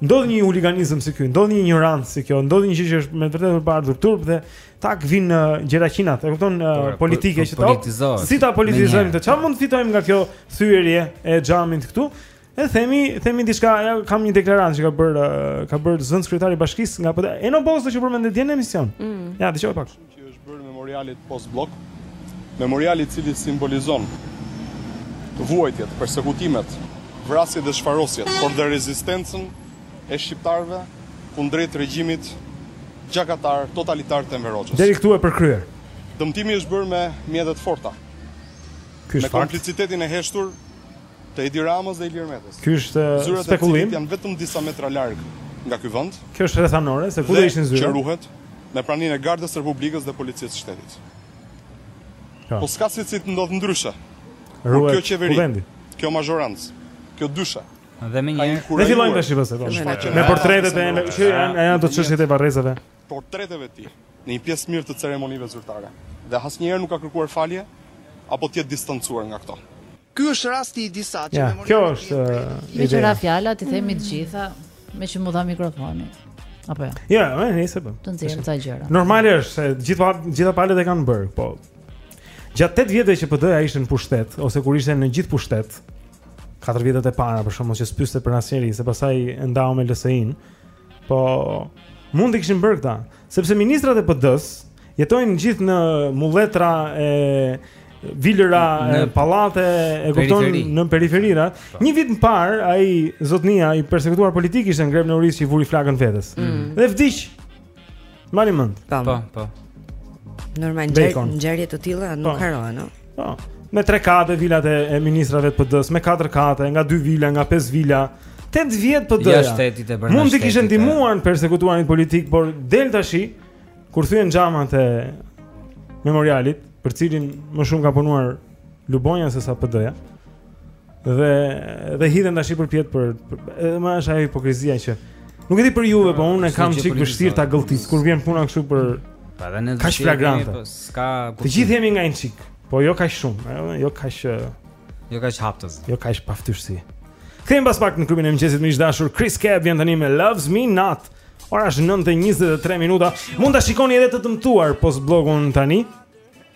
Speaker 1: Ndodh një huliganizëm si ky, ndodh një injorancë si kjo, ndodh një gjë që është me vërtetë për të ardhur turp dhe tak vijnë uh, gjeraqinat, e kupton uh,
Speaker 2: po,
Speaker 1: politike
Speaker 2: po,
Speaker 1: që po,
Speaker 2: to.
Speaker 1: Si ta politizojmë këtë? Çfarë mund të fitojmë nga kjo thyerje e xhamit këtu? E themi, themi diçka, ja, kam një deklaratë që ka bërë uh, ka bërë zëvendëskryetari i bashkisë nga PD. Eno Bozdo që përmendëm dje në emision.
Speaker 3: Mm.
Speaker 1: Ja, dëgjoje pak.
Speaker 15: që i është bërë memorialit post-bllok, memorial i cili simbolizon vuajtjet, persekutimet, vrasjet dhe shfarosjet, por dhe rezistencën e shqiptarëve kundrejt regjimit gjakatar, totalitar të Enver Hoxhës.
Speaker 1: Deri këtu e përkryer.
Speaker 15: Dëmtimi është bërë me mjete të
Speaker 1: forta,
Speaker 15: me komplicitetin e heshtur Të Edi Ramës dhe Ilir Metës.
Speaker 1: Ky është spekulim.
Speaker 15: Zyrat e
Speaker 1: të
Speaker 15: cilëve janë vetëm disa metra larg nga ky vend.
Speaker 1: Kjo është rrethanore se ku do ishin
Speaker 15: zyrat.
Speaker 1: Që
Speaker 15: ruhet në praninë e Gardës së Republikës dhe Policisë së Shtetit.
Speaker 1: Po
Speaker 15: s'ka si të ndodhë ndryshe.
Speaker 1: Ruhet
Speaker 15: kjo qeveri.
Speaker 1: Kuvendi.
Speaker 15: Kjo mazhorancë. Kjo dyshe.
Speaker 2: Dhe më
Speaker 15: njëherë.
Speaker 1: Ne fillojmë tash pastaj.
Speaker 15: Po.
Speaker 1: Me portretet e që janë ato çështjet e varrezave.
Speaker 15: portreteve të tij në një pjesë të mirë të ceremonive zyrtare dhe asnjëherë nuk ka kërkuar falje apo të jetë distancuar nga këto.
Speaker 7: Ky është rasti i disave që memoriali
Speaker 1: kjo është
Speaker 6: meqë
Speaker 1: ra
Speaker 6: fjala t'i themi të gjitha meqë m'u dha mikrofoni. Apo jo.
Speaker 1: Ja, më jo, nëse po.
Speaker 6: Të nxjerrim ca gjëra.
Speaker 1: Normale është se gjitha gjitha palët e kanë bërë, po. Gjatë 8 vjetëve që PD-ja ishte në pushtet ose kur ishte në gjithëpushtet, 4 vjetët e para për shkakun që s'pyste për asnjëri, se pastaj e ndau me LSI-n. Po mund të kishin bërë këta, sepse ministrat e PD-s jetojnë gjithë në mulletra e
Speaker 5: vilëra e pallate e kupton në periferirat. Po. Një vit më parë ai zotnia i persekutuar politik ishte në grevën e urisë që i vuri flakën vetes.
Speaker 3: Mm.
Speaker 5: Dhe vdiq. Mbani mend.
Speaker 2: Po, po.
Speaker 3: po.
Speaker 5: Normal
Speaker 3: ngjarje të tilla nuk
Speaker 5: po.
Speaker 3: harrohen, ë?
Speaker 5: Po. Me tre kate vilat e, e ministrave të PD-s, me katër kate, nga dy vila, nga pesë vila. 8 vjet PD-ja.
Speaker 2: Ja shtetit e bërnë.
Speaker 5: Mund t'i kishin ndihmuar persekutuarit politik, por del tashi kur thyen xhamat e memorialit, për të cilin më shumë ka punuar Lubonja se sa PD-ja. Dhe dhe hidhen tashi përpjet për, për edhe më është ajo hipokrizia që nuk e di për juve, po unë kam çik vështirë ta gëlltis kur vjen puna kështu për
Speaker 2: pa dhe ne
Speaker 5: kaq flagrante.
Speaker 2: Po s'ka
Speaker 5: Të gjithë jemi nga një çik, po jo kaq shumë, edhe jo kaq
Speaker 2: jo kaq haptas.
Speaker 5: Jo kaq pafytyrësi. Kthehemi pas pak në klubin e mëngjesit miq të dashur Chris Cab vjen tani me Loves Me Not. Ora është 9:23 minuta. Mund ta shikoni edhe të dëmtuar Postbllokun tani.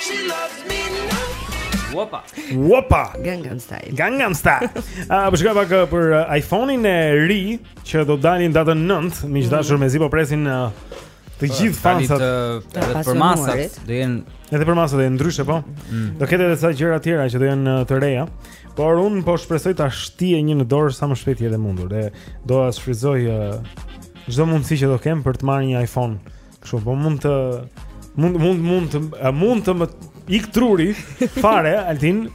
Speaker 16: She loves me not.
Speaker 2: Wopa.
Speaker 5: Wopa.
Speaker 3: Gangnam Style.
Speaker 5: Gangnam Style. Ah, uh, bëjë pak për uh, iPhone-in e ri që do dali në datën 9, miq mhm. të dashur, mm -hmm. mezi po presin uh, Të po,
Speaker 2: gjithë
Speaker 5: fansat
Speaker 2: uh, edhe përmasat do jenë
Speaker 5: edhe përmasat do jenë ndryshe po.
Speaker 2: Mm.
Speaker 5: Do ketë edhe ca gjëra të tjera që do jenë uh, të reja. Por unë po shpresoj ta shtije një në dorë sa më shpejt të jetë e mundur dhe do ta shfrytëzoj uh, çdo mundësi që do kem për të marrë një iPhone Kështu po mund të mund mund mund të a mund të më iki truri fare Altin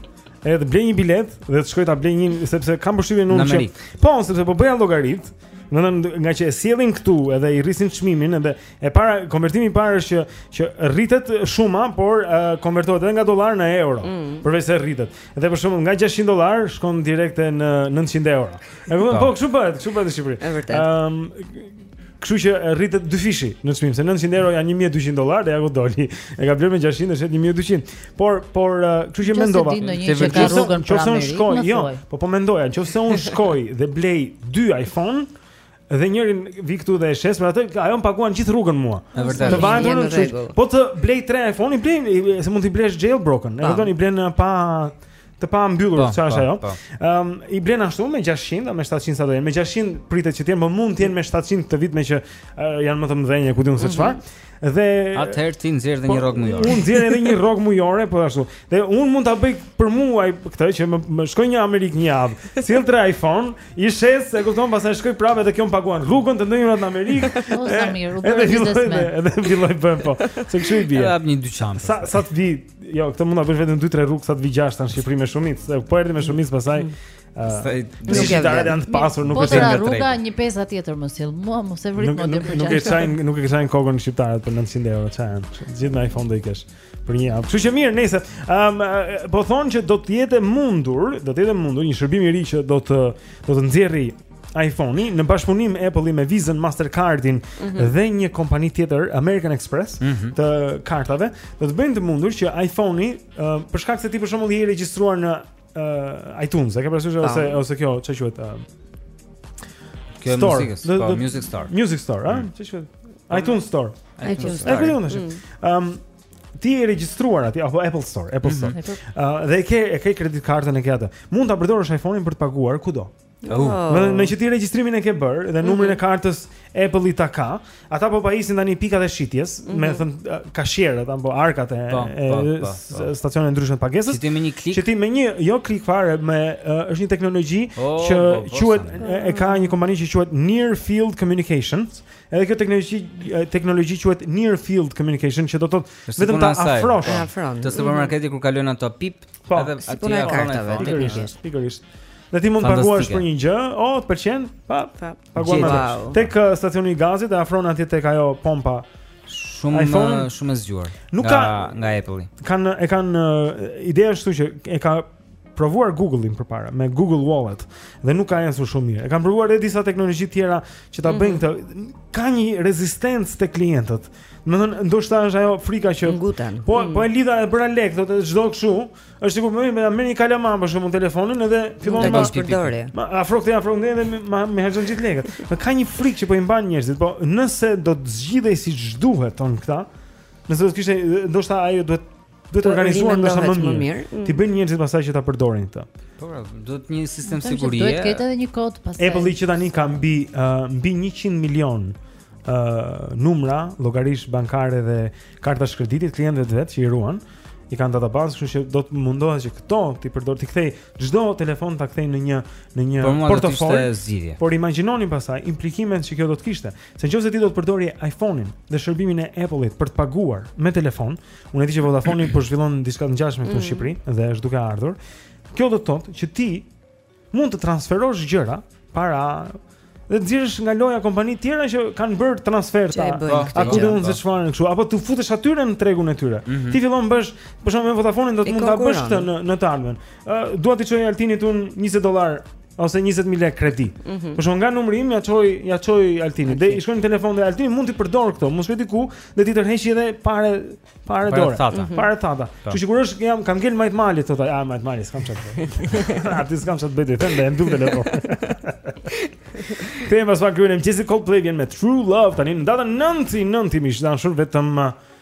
Speaker 1: edhe të blej një biletë dhe të shkoj ta blej një sepse kam përshtypjen unë që po sepse po bëja llogarit në në ngaqë e sjellin këtu edhe i rrisin çmimin edhe e para konvertimi i parë është që që rritet shuma por uh, konvertohet edhe nga dollarë në euro
Speaker 3: mm.
Speaker 1: përveç se rritet dhe për shembull nga 600 dollarë shkon direkt në 900 euro e kupton
Speaker 2: po,
Speaker 1: po kështu bëhet kështu bëhet në Shqipëri
Speaker 3: është vërtet
Speaker 1: ëm um, Kështu që rritet dyfishi në çmim, se 900 euro janë 1200 dollarë dhe ja ku doli. E ka blerë me 600 është 1200. Por por uh, kështu që mendova,
Speaker 6: te vërtetë rrugën për
Speaker 1: Amerikën.
Speaker 6: Nëse
Speaker 1: shkoj, jo, po po mendoja, nëse unë shkoj dhe blej dy iPhone Dhe njërin vij këtu dhe e shes për atë, ajo më paguan gjithë rrugën mua. Të
Speaker 3: vajnë
Speaker 1: rrugën, kështu. Po të blej tre iPhone, i blej, se mund t'i blesh jailbroken. E kupton, i blen uh, pa të pa mbyllur
Speaker 2: po,
Speaker 1: çfarë është
Speaker 2: po,
Speaker 1: ajo.
Speaker 2: Po.
Speaker 1: Ëm i blen ashtu me 600 a me 700 sa do jenë. Me 600 pritet që të jenë, më mund të jenë me 700 këtë vit me që janë më të mëdhenj, ku diun se mhm. çfarë. Dhe
Speaker 2: atëherë ti nxjerr edhe një rrogë mujore.
Speaker 1: Unë nxjerr edhe një rrogë mujore po ashtu. Dhe unë mund ta bëj për muaj këtë që më, më shkoj në Amerikë një javë. Sjell tre iPhone, i shes, e kupton, pastaj shkoj prapë edhe kjo më paguan rrugën të ndonjërat në Amerikë.
Speaker 6: Po sa mirë, u bëj
Speaker 1: biznes. Edhe filloj bën po. Se kshu i bie.
Speaker 2: Edhe hap një dyqan.
Speaker 1: Sa sa të vi Jo, këtë mund ta bësh vetëm 2-3 rrugë sa të vi gjashta në Shqipëri me shumicë, se po erdhi me shumicë pastaj. Mm.
Speaker 2: Pastaj
Speaker 1: nuk e dalë janë të pasur, nuk e
Speaker 6: kanë tretë.
Speaker 1: Po
Speaker 6: rruga një pesa tjetër më sjell. Mo mos e vrit më
Speaker 1: të
Speaker 6: përgjithë.
Speaker 1: Nuk e çajn, nuk e çajn kokën shqiptarët për 900 euro çajn. Gjithë me iPhone do i kesh për një javë. Kështu që mirë, nëse ëm po thonë që do të jetë mundur, do të jetë mundur një shërbim i ri që do të do të nxjerrë iPhone-i në bashkëpunim Apple-i me Visa-n Mastercard-in
Speaker 3: mm -hmm.
Speaker 1: dhe një kompani tjetër American Express
Speaker 2: mm -hmm.
Speaker 1: të kartave do të bëjnë të mundur që iPhone-i uh, për shkak se ti për shembull je regjistruar në uh, iTunes, e ke parasysh ose ose kjo çfarë quhet? Uh,
Speaker 2: kjo është
Speaker 1: muzikë,
Speaker 2: po,
Speaker 1: the, the,
Speaker 2: music store.
Speaker 1: Music store, a? Mm. Çfarë quhet? iTunes Store.
Speaker 3: iTunes Store.
Speaker 1: Ehm,
Speaker 3: mm.
Speaker 1: um, ti je regjistruar aty apo Apple Store, Apple mhm. Store.
Speaker 6: Ëh,
Speaker 1: mm -hmm. uh, dhe ke e ke kredit kartën e ke atë. Mund ta përdorësh iPhone-in për të paguar kudo.
Speaker 2: Oh.
Speaker 1: Në, në që ti regjistrimin e ke bërë dhe numrin mm -hmm. e kartës Apple-i ta ka, ata po pajisin tani pikat e shitjes, mm -hmm. me thënë kashierët apo arkat e,
Speaker 2: po,
Speaker 1: e
Speaker 2: po, po, po.
Speaker 1: stacioneve të ndryshme të pagesës.
Speaker 2: Që ti me një klik.
Speaker 1: Që ti me një jo klik fare me uh, është një teknologji
Speaker 2: oh,
Speaker 1: që
Speaker 2: po, po,
Speaker 1: quhet e, e ka një kompani që quhet Near Field Communications. Edhe kjo teknologji teknologji quhet Near Field Communication që do të thotë vetëm ta afrosh.
Speaker 2: Te supermarketi kur kalojnë ato pip
Speaker 1: Po,
Speaker 2: edhe
Speaker 3: si puna e kartave teknikisht.
Speaker 1: Pikërisht. Dhe ti mund të paguash për një gjë, o, oh, të pëlqen? Pa,
Speaker 3: pa.
Speaker 1: Paguam atë.
Speaker 3: Wow.
Speaker 1: Tek uh, stacioni i gazit e afron atje tek ajo pompa.
Speaker 2: Shumë
Speaker 1: uh,
Speaker 2: shumë e zgjuar.
Speaker 1: Nuk ka
Speaker 2: nga Apple-i.
Speaker 1: Kan e kanë uh, ideja është që e ka provuar Google-i përpara me Google Wallet dhe nuk ka ecur shumë mirë. E kanë provuar edhe disa teknologji të tjera që ta bëjnë mhm. këtë. Ka një rezistencë te klientët. Domethënë ndoshta është ajo frika që
Speaker 3: nguten.
Speaker 1: Po mm. po e lidha e bëra lek, thotë çdo kështu, është sikur më më merr një kalaman për shaka telefonin edhe fillon
Speaker 3: të përdorë.
Speaker 1: Ma afro këtej afro andej dhe më më harxhon gjithë lekët. Po ka një frikë që po i mban njerëzit, po nëse do të zgjidhej siç duhet thonë këta, nëse do të kishte ndoshta ajo duhet duhet organizuar ndoshta më mirë.
Speaker 3: mirë.
Speaker 1: T'i bëjnë njerëzit pastaj që ta përdorin këtë.
Speaker 2: Po, pra, duhet një sistem sigurie.
Speaker 6: Duhet të ketë edhe një kod pastaj.
Speaker 1: Apple-i që tani ka mbi uh, mbi 100 milion uh, numra llogarish bankare dhe kartash krediti të klientëve të vet që i ruan. I kanë databazë, kështu që do të mundohet që këto t'i përdorë t'i kthejë çdo telefon ta kthejë në një në një portofol. Por imagjinoni pastaj implikimet që kjo do të kishte. Se nëse ti do të përdorje iPhone-in dhe shërbimin e Apple-it për të paguar me telefon, Unë e di që Vodafoni po zhvillon diçka të ngjashme këtu në
Speaker 3: mm.
Speaker 1: Shqipëri dhe është duke ardhur. Kjo do të thotë që ti mund të transferosh gjëra para dhe të nxjerrësh nga loja kompani të tjera që kanë bërë transferta.
Speaker 3: Po,
Speaker 1: a do t'i nxjerrësh fare kështu? Apo të futesh aty në tregun e tyre.
Speaker 2: Mm -hmm.
Speaker 1: Ti fillon bësh, për shembull me Vodafonin do të mund ta bësh këtë në në të ardhmen. Ë, uh, dua t'i çoj Altinit unë 20 dollarë ose 20000 lekë kredi.
Speaker 3: Mm
Speaker 1: -hmm. Por nga numri im ia çoj ia çoj Altinit. Dhe i shkon në telefon dhe Altini mund t'i përdorë këto, mund të shkojë diku dhe t'i tërheqë edhe pare pare dorë. Mhm. Pare thata. Kështu që sigurisht jam kam ngel majë të malit thotë, ah majë të malit s'kam çfarë. Aty s'kam çfarë të bëj vetëm dhe m'duhet telefon. Them pas vakun em çesi Coldplay vjen me True Love tani në datën 9 i 9-ti miq të dashur vetëm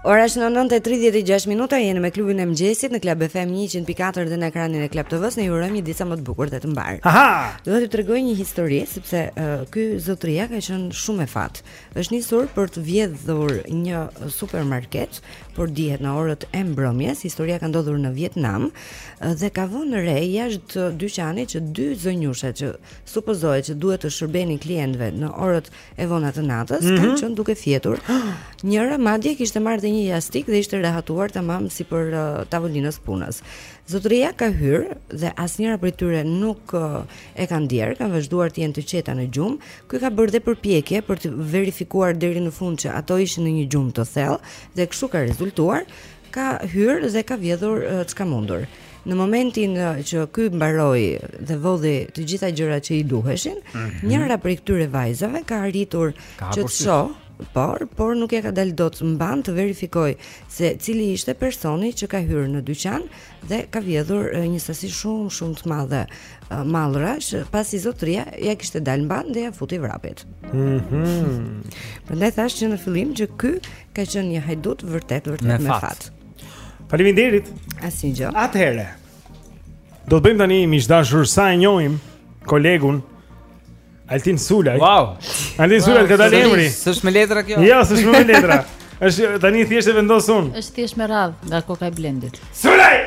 Speaker 3: Ora është 9:36 minuta, jeni me klubin e mëngjesit në Club FM 104 dhe në ekranin e Club TV-s, ne ju urojmë një ditë sa më të bukur dhe të mbarë.
Speaker 1: Aha!
Speaker 3: Do t'ju tregoj një histori sepse uh, ky zotria ka qenë shumë me fat. Është nisur për të vjedhur një supermarket, por dihet në orët e mbrëmjes, historia ka ndodhur në Vietnam dhe ka vënë re jashtë dyqanit që dy zonjusha që supozohet që duhet t'u shërbenin klientëve në orët e vona të natës,
Speaker 1: mm -hmm.
Speaker 3: kanë qenë duke fjetur. Njëra madje kishte marrë dhe një jastik dhe ishte rehatuar tamam sipër uh, tavolinës punës. Zotëria ka hyrë dhe asnjëra prej tyre nuk uh, e kanë ndier, kanë vazhduar të jenë të qeta në gjumë. Ky ka bërë dhe përpjekje për të verifikuar deri në fund që ato ishin në një gjumë të thellë dhe kështu ka rezultuar. ka hyrë dhe ka vjedhur ç'ka mundur. Në momentin që ky mbaroi dhe vodhi të gjitha gjërat që i duheshin,
Speaker 1: mm -hmm.
Speaker 3: njëra prej këtyre vajzave ka arritur
Speaker 2: ka
Speaker 3: që të shohë por por nuk ia ka dalë dot mbanë të verifikojë se cili ishte personi që ka hyrë në dyqan dhe ka vjedhur një sasi shumë shumë të madhe mallrash pasi zotria ia kishte dalë mbanë dhe ia futi vrapit.
Speaker 1: Mhm.
Speaker 3: Mm Prandaj thashë që në fillim që ky Ka qenë një hajdut vërtet vërtet
Speaker 1: me,
Speaker 3: me
Speaker 1: fat.
Speaker 3: fat.
Speaker 1: Faleminderit.
Speaker 3: Asnjë gjë.
Speaker 1: Atëherë. Do të bëjmë tani miq të dashur sa e njohim kolegun Altin Sulaj.
Speaker 2: Wow.
Speaker 1: Altin Sulaj wow. ka dalë emri.
Speaker 2: S'është me letra kjo?
Speaker 1: Jo, s'është me letra. Është tani thjesht e vendos unë.
Speaker 6: Është thjesht me radhë nga koka e Blendit.
Speaker 1: Sulaj!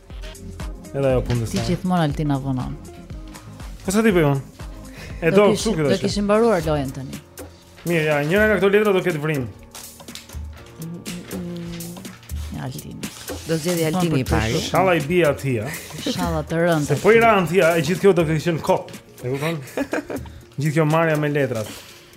Speaker 1: Edhe ajo punë.
Speaker 6: Ti gjithmonë Altin na vonon.
Speaker 1: Po sa ti bëjon? E do kështu këtë.
Speaker 6: Do kishim mbaruar lojën tani.
Speaker 1: Mirë, ja, njëra nga këto letra do ketë
Speaker 6: vrimë. Altin.
Speaker 3: Do zgjedhë Altini i parë.
Speaker 1: Ishalla i bie atija.
Speaker 6: Ishalla të rëntë.
Speaker 1: Se po i ra atija, e gjithë kjo do të ketë qenë kot. E kupton? Gjithë kjo marrja me letrat.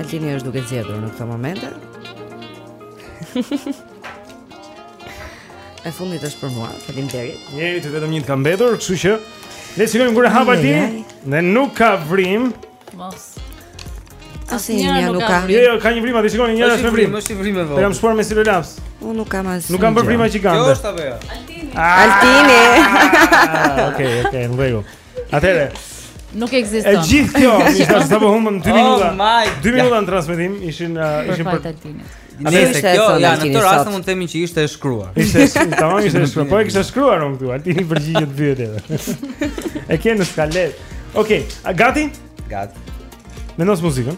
Speaker 3: Altini
Speaker 1: është
Speaker 3: duke zgjedhur në këto momente. e fundit është për mua. Faleminderit.
Speaker 1: Njëri të vetëm një të ka mbetur, kështu që le të shikojmë kur e hap Altini. Ne nuk ka vrim.
Speaker 6: Mos.
Speaker 3: Asnjëra nuk, nuk ka.
Speaker 1: Jo, jo, ka një vrim, atë shikoni njëra
Speaker 2: është
Speaker 1: me
Speaker 2: vrim. Është vrim e vogël.
Speaker 1: Kam shpuar me stilolaps.
Speaker 3: Unë nuk kam asnjë.
Speaker 1: Nuk kam bërë vrima gjigante.
Speaker 2: Kjo është apo jo?
Speaker 3: Altini. Altini.
Speaker 1: Ah, okej, okej, në rregull. Atëre.
Speaker 6: Nuk ekziston.
Speaker 1: E gjithë kjo, ishte sa sapo humbëm 2 minuta. 2 minuta në transmetim ishin uh, ishin për
Speaker 6: Altinin.
Speaker 2: Nëse kjo ja në këtë rast mund të themi që ishte e shkruar.
Speaker 1: Ishte tamam ishte e shkruar. Po e kisha shkruar unë këtu, Altini përgjigjet pyetjeve. E ke në skalet. Okej, okay, gati?
Speaker 2: Gati.
Speaker 1: Vendos muzikën.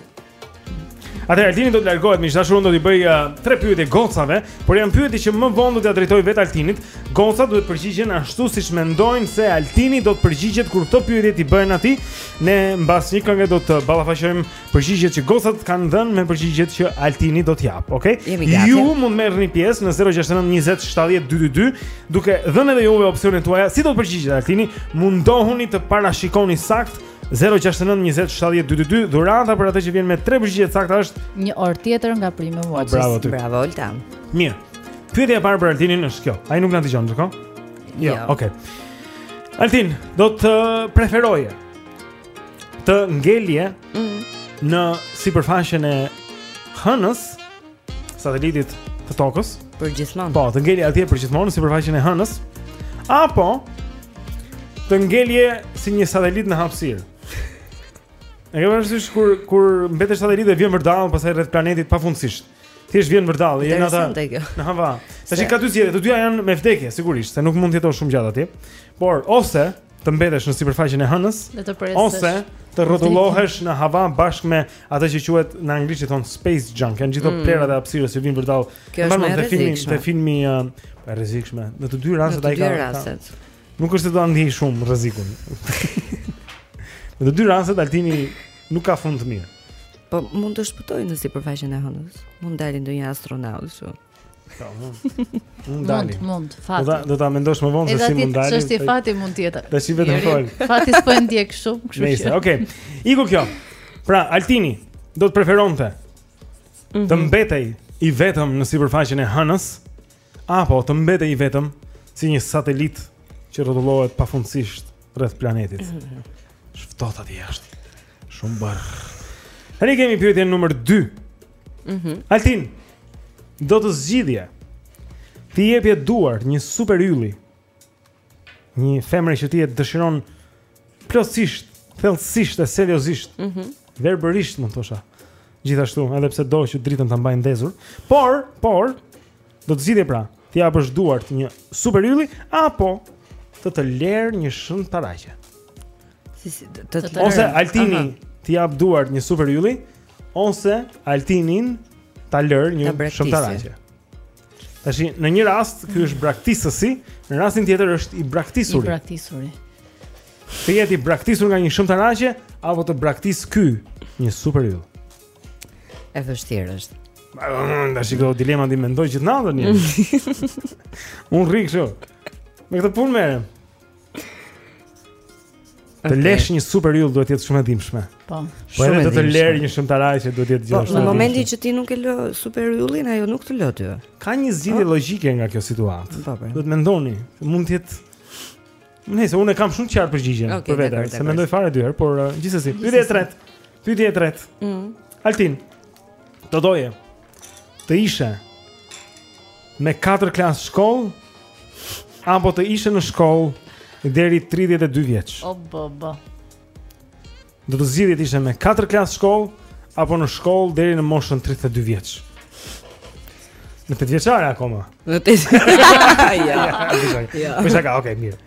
Speaker 1: Atëherë Altini do të largohet, miq të dashur, unë do t'i bëj uh, tre pyetje gocave, por janë pyetje që më vonë do t'ia drejtoj vet Altinit. Gocat duhet të përgjigjen ashtu siç mendojnë se Altini do të përgjigjet kur këto pyetje t'i bëhen atij. Ne mbas një këngë do të ballafaqojmë përgjigjet që gocat kanë dhënë me përgjigjet që Altini do të japë, okay?
Speaker 3: Jemi gati.
Speaker 1: Ju mund të merrni pjesë në 069 20 70 222, duke dhënë edhe juve opsionet tuaja si do të përgjigjet Altini. Mundohuni të parashikoni saktë 069 20 70 222 Dhurata për atë që vjen me tre përgjigje të sakta është
Speaker 6: Një orë tjetër nga Premium Watches
Speaker 1: Bravo ty
Speaker 3: Bravo Olta
Speaker 1: Mirë Pyetja e parë për Altinin është kjo Ai nuk na dëgjon, ndërkohë? Jo,
Speaker 3: jo.
Speaker 1: oke okay. Altin, do të preferoje Të ngelje mm. Në sipërfaqen e Hënës satelitit të tokës
Speaker 3: për gjithmonë.
Speaker 1: Po, të ngelje atje për gjithmonë në sipërfaqen e hënës. Apo të ngelje si një satelit në hapësirë. E ke parasysh kur kur mbetesh satelit e vjen vërdall pastaj rreth planetit pafundësisht. Thjesht vjen vërdall, janë ata. Në hava. Tash ka dy zgjedhje, të dyja janë me vdekje sigurisht, se nuk mund të jetosh shumë gjatë atje. Por ose të mbetesh në sipërfaqen e hënës ose të rrotullohesh në hava bashkë me atë që quhet në anglisht i thon space junk, janë gjithë
Speaker 3: mm.
Speaker 1: plehrat e hapësirës që vijnë vërdall.
Speaker 3: Kjo është e rrezikshme.
Speaker 1: Te filmi e rrezikshme. Në të dy rastet ai ka.
Speaker 3: Në
Speaker 1: të dy
Speaker 3: rastet.
Speaker 1: Nuk është se do ndiejë shumë rrezikun. Në të dy rastet Altini nuk ka fund të mirë.
Speaker 3: Po mund të shpëtojë në sipërfaqen e hënës. Mund dali ndonjë astronaut këtu.
Speaker 1: Po. Mund dali.
Speaker 6: Mund, mund. Fati.
Speaker 1: Do ta do ta mendosh më vonë se si mund dali.
Speaker 6: Çështje fati mund të jetë.
Speaker 1: Tash i vetëm fol.
Speaker 6: Fati s'po e ndjek shumë, kështu që.
Speaker 1: Nice, okay. Iku kjo. Pra, Altini do të preferonte të mhm. mbetej i vetëm në sipërfaqen e hënës apo të mbetej i vetëm si një satelit që rrotullohet pafundësisht rreth planetit. Mhm. Shftohet atje jashtë. Shumë mirë. Tani kemi pyetjen numër 2.
Speaker 3: Mhm.
Speaker 1: Mm Altin. Do të zgjidhje. T'i jepje duart një super ylli. Një femre që ti e dëshiron plotësisht, thellësisht e seriozisht.
Speaker 3: Mhm.
Speaker 1: Mm Verbërisht, mend thosha. Gjithashtu, edhe pse do që dritën ta mbajë ndezur, por, por do të zgjidhje pra. T'i japësh duart një super ylli apo të të lërë një shëmtaraqe.
Speaker 3: Si si të të
Speaker 1: Ose Altini t'i japë duart një super ylli ose Altinin ta lërë një shëmtaraqe. Tash në një rast ky është braktisësi, në rastin tjetër është i braktisuri.
Speaker 6: I
Speaker 1: braktisuri. Të jetë i braktisur nga një shëmtaraqe apo të braktisë ky një super yll.
Speaker 3: E vështirë është.
Speaker 1: Na shiko dilemat i mendoj gjithë natën një. Unë rri kështu. Me këtë punë merrem. Të
Speaker 3: okay.
Speaker 1: lësh një super yll duhet të jetë shumë e dhimbshme.
Speaker 6: Po.
Speaker 1: Po edhe të të lërë një shëmtaraqe duhet të jetë gjithashtu.
Speaker 3: Po,
Speaker 1: në
Speaker 3: momentin që ti nuk e lë super yllin, ajo nuk të lë ty.
Speaker 1: Ka një zgjidhje oh. logjike nga kjo situatë.
Speaker 3: Po, po.
Speaker 1: Duhet të mendoni, mund të jetë Nejse unë e kam shumë qartë përgjigjen
Speaker 3: okay,
Speaker 1: për
Speaker 3: vete,
Speaker 1: s'e mendoj fare dy herë, por uh, gjithsesi, pyetja e tretë. Pyetja e tretë.
Speaker 3: Mm.
Speaker 1: Altin. Do të doje. të ishe me 4 klasë shkollë apo të ishe në shkollë deri 32 vjeç.
Speaker 6: O bo bo.
Speaker 1: Do të zgjidhje të ishe me 4 klasë shkollë apo në shkollë deri në moshën 32 vjeç. Në 8 vjeçare akoma.
Speaker 3: Në 8. Ja. Ja.
Speaker 1: Po s'ka, okay, mirë.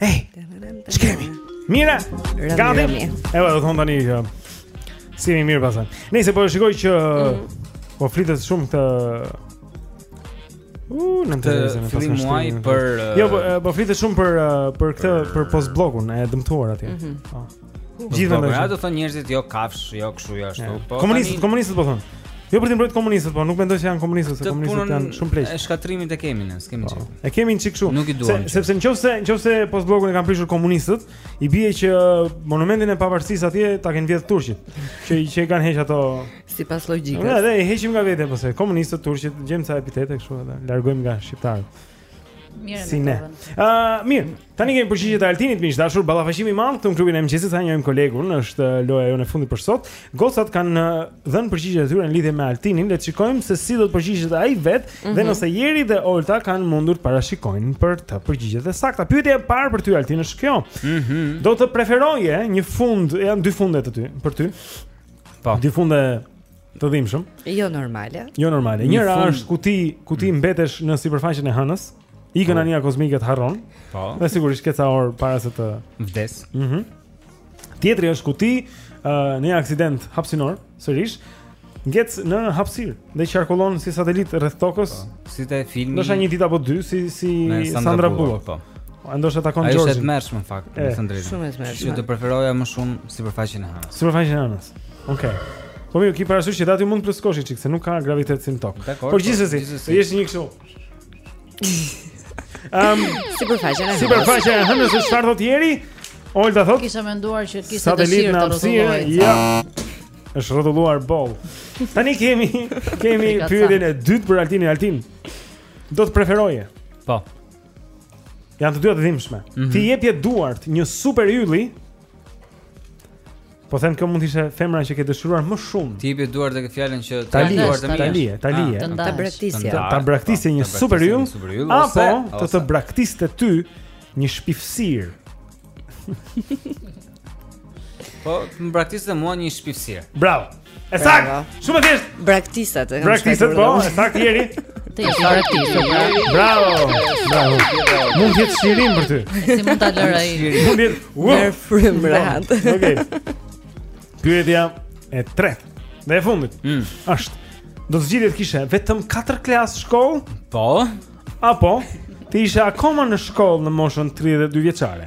Speaker 1: Ej, ç'kemi. Mirë,
Speaker 6: gati.
Speaker 1: Evo, do të thonë tani që si jemi mirë pastaj. Nejse po e shikoj që mm. po flitet shumë këtë Uh, në
Speaker 2: të fillim muaj për
Speaker 1: Jo, po, po flitet shumë për për këtë për postbllokun e dëmtuar atje.
Speaker 2: Mm
Speaker 1: -hmm.
Speaker 2: oh.
Speaker 1: Gjithë
Speaker 2: po,
Speaker 1: mendojnë.
Speaker 2: Ja do thonë njerëzit jo kafshë, jo kshu, jo ashtu. Po.
Speaker 1: Komunistët, komunistët po thonë. Jo për të mbrojtur komunistët, po nuk mendoj se janë komunistët, se komunistët janë shumë pleq.
Speaker 2: Është shkatërrimit e kemi ne, s'kemi po, çik.
Speaker 1: E kemi një çik kështu.
Speaker 2: Nuk i duam.
Speaker 1: Se, sepse nëse nëse postbllokun e kanë prishur komunistët, i bie që monumentin e pavarësisë atje ta kenë vjedh turqit, që që i kanë heq ato
Speaker 3: sipas logjikës.
Speaker 1: Ne edhe i heqim nga vetë pse po komunistët turqit gjejmë ca epitete kështu edhe largojmë nga shqiptarët.
Speaker 6: Mirë.
Speaker 1: Si ne. Ë, uh, mirë. Tani kemi përgjigjet e Altinit miq të dashur, ballafaqimi i madh këtu në klubin e mëngjesit, sa e njohim kolegun, është loja jonë e fundit për sot. Gocat kanë dhënë përgjigjet e tyre në lidhje me Altinin, le të shikojmë se si do të përgjigjet ai vetë mm -hmm. dhe
Speaker 3: mhm.
Speaker 1: nëse Jeri dhe Olta kanë mundur të parashikojnë për të përgjigjet e sakta. Pyetja e parë për ty Altin është kjo.
Speaker 2: Mm -hmm.
Speaker 1: Do të preferoje një fund, janë dy funde për ty, për ty.
Speaker 2: Po.
Speaker 1: Dy funde të dhimbshëm.
Speaker 3: Jo normale.
Speaker 1: Jo normale. Njëra
Speaker 2: fund...
Speaker 1: është ku ti ku ti mm. mbetesh në sipërfaqen e hënës, ikën
Speaker 2: po.
Speaker 1: anija kozmike të harron.
Speaker 2: Po.
Speaker 1: Dhe sigurisht ke ca orë para se të
Speaker 2: vdesësh.
Speaker 1: Mhm. Mm Tjetri është ku ti uh, në një aksident hapësinor, sërish, ngec në hapësirë dhe qarkullon si satelit rreth tokës. Po.
Speaker 2: Si te filmi.
Speaker 1: Ndoshta një ditë apo dy si si Sandra,
Speaker 2: Sandra
Speaker 1: Bullock. Po. A ndoshta takon George.
Speaker 2: Është e tmerrshme në fakt, me thënë drejtë.
Speaker 3: Shumë e tmerrshme.
Speaker 2: Unë do preferoja më shumë sipërfaqen e hënës.
Speaker 1: Sipërfaqen e hënës. Ok. Po mirë, ki parasysh që aty mund të pluskosh një çik, se nuk ka gravitet si në tokë. Por
Speaker 2: po,
Speaker 1: gjithsesi, të jesh një kështu. Ehm,
Speaker 3: sipërfaqja e.
Speaker 1: Sipërfaqja e hënës është çfarë thotë Jeri? Olta thotë.
Speaker 6: Kisha menduar që të
Speaker 1: kishte
Speaker 6: dëshirë të rrotullohet.
Speaker 1: Ja. Është rrotulluar boll. Tani kemi kemi pyetjen e dytë për Altinin. Altin. Do të preferoje?
Speaker 2: Po.
Speaker 1: Janë të dyja të dhimbshme.
Speaker 2: Mm -hmm.
Speaker 1: T'i jepje duart një super ylli Po them kjo mund të ishte femra që ke dëshiruar më shumë.
Speaker 2: T'i jepje duart, e ke fjalën që t'ia
Speaker 1: jap
Speaker 2: duart e mia.
Speaker 1: Ta lije,
Speaker 2: ah,
Speaker 3: ta braktisje.
Speaker 1: Ta braktisje një super yll apo të të braktiste ty një shpifësirë.
Speaker 2: Po, të më braktiste mua një shpifësirë.
Speaker 1: Bravo. E saktë. Shumë e thjeshtë.
Speaker 3: Braktisat e kanë.
Speaker 1: Braktisat po, e saktë Jeri.
Speaker 6: Ti je braktis.
Speaker 1: Bravo. Bravo. Mund të jetë shërim për ty.
Speaker 6: Si mund ta lërë ai?
Speaker 1: Mund të jetë.
Speaker 3: Mer frymë rehat.
Speaker 1: Okej. Pyetja e tretë. Dhe e fundit.
Speaker 2: Mm.
Speaker 1: Është. Do të zgjidhje të kishe vetëm 4 klasë shkollë?
Speaker 2: Po.
Speaker 1: Apo të ishe akoma në shkollë në moshën 32 vjeçare?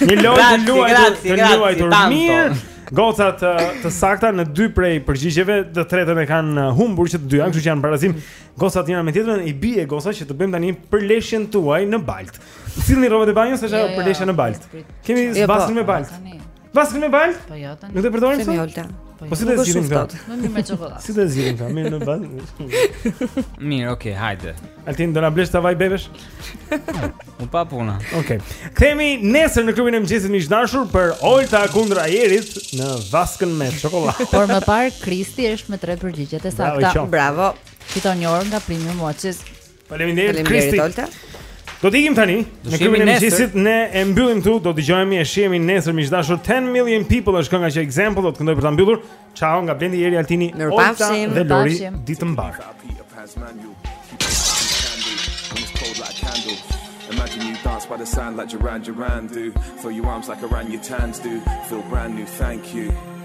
Speaker 1: Një lojë
Speaker 2: e
Speaker 1: luajtur,
Speaker 2: e
Speaker 1: luajtur mirë. Gocat të, të sakta në dy prej përgjigjeve, të tretën e kanë uh, humbur që të dyja, kështu që janë barazim. Gocat njëra me tjetrën, i bie goca që të bëjmë tani përleshjen tuaj në baltë. Sillni rrobat e banjës, është ajo
Speaker 6: jo, jo,
Speaker 1: përleshja në
Speaker 6: baltë.
Speaker 1: Kemi
Speaker 3: jo, po,
Speaker 1: vaskën me
Speaker 6: baltë.
Speaker 1: Vaskën me baltë?
Speaker 6: Po jo, tani.
Speaker 1: Nuk e përdorim sot?
Speaker 3: Olta.
Speaker 5: Po,
Speaker 3: po
Speaker 5: si
Speaker 3: ta
Speaker 5: zgjidhim këtë?
Speaker 6: Më mirë me çokoladë.
Speaker 5: Si ta zgjidhim këtë? Mirë në baltë.
Speaker 2: Mirë, okay, hajde.
Speaker 5: Altin do na blesh vaj bebesh?
Speaker 2: Unë pa punë.
Speaker 5: Okej. Okay. Kthehemi nesër në klubin e mëngjesit miq të dashur për Olta kundër Jerit në Vaskën me çokoladë.
Speaker 6: Por më parë Kristi është me tre përgjigjet e sakta.
Speaker 3: Bravo.
Speaker 6: Fiton një orë nga Premium Watches.
Speaker 5: Faleminderit Kristi.
Speaker 3: Faleminderit Olta.
Speaker 5: Do të ikim tani në klubin e mëngjesit, ne e mbyllim këtu, do dëgjohemi e shihemi nesër miq të dashur 10 million people është kënga që Example do të këndojë për ta mbyllur. Ciao nga Blendi Jeri Altini, Olta dhe Lori. Ditë
Speaker 17: të mbarë. Imagine you dance by the sand like Duran Duran do. Feel your arms like Orangutan's do. Feel brand new, thank you.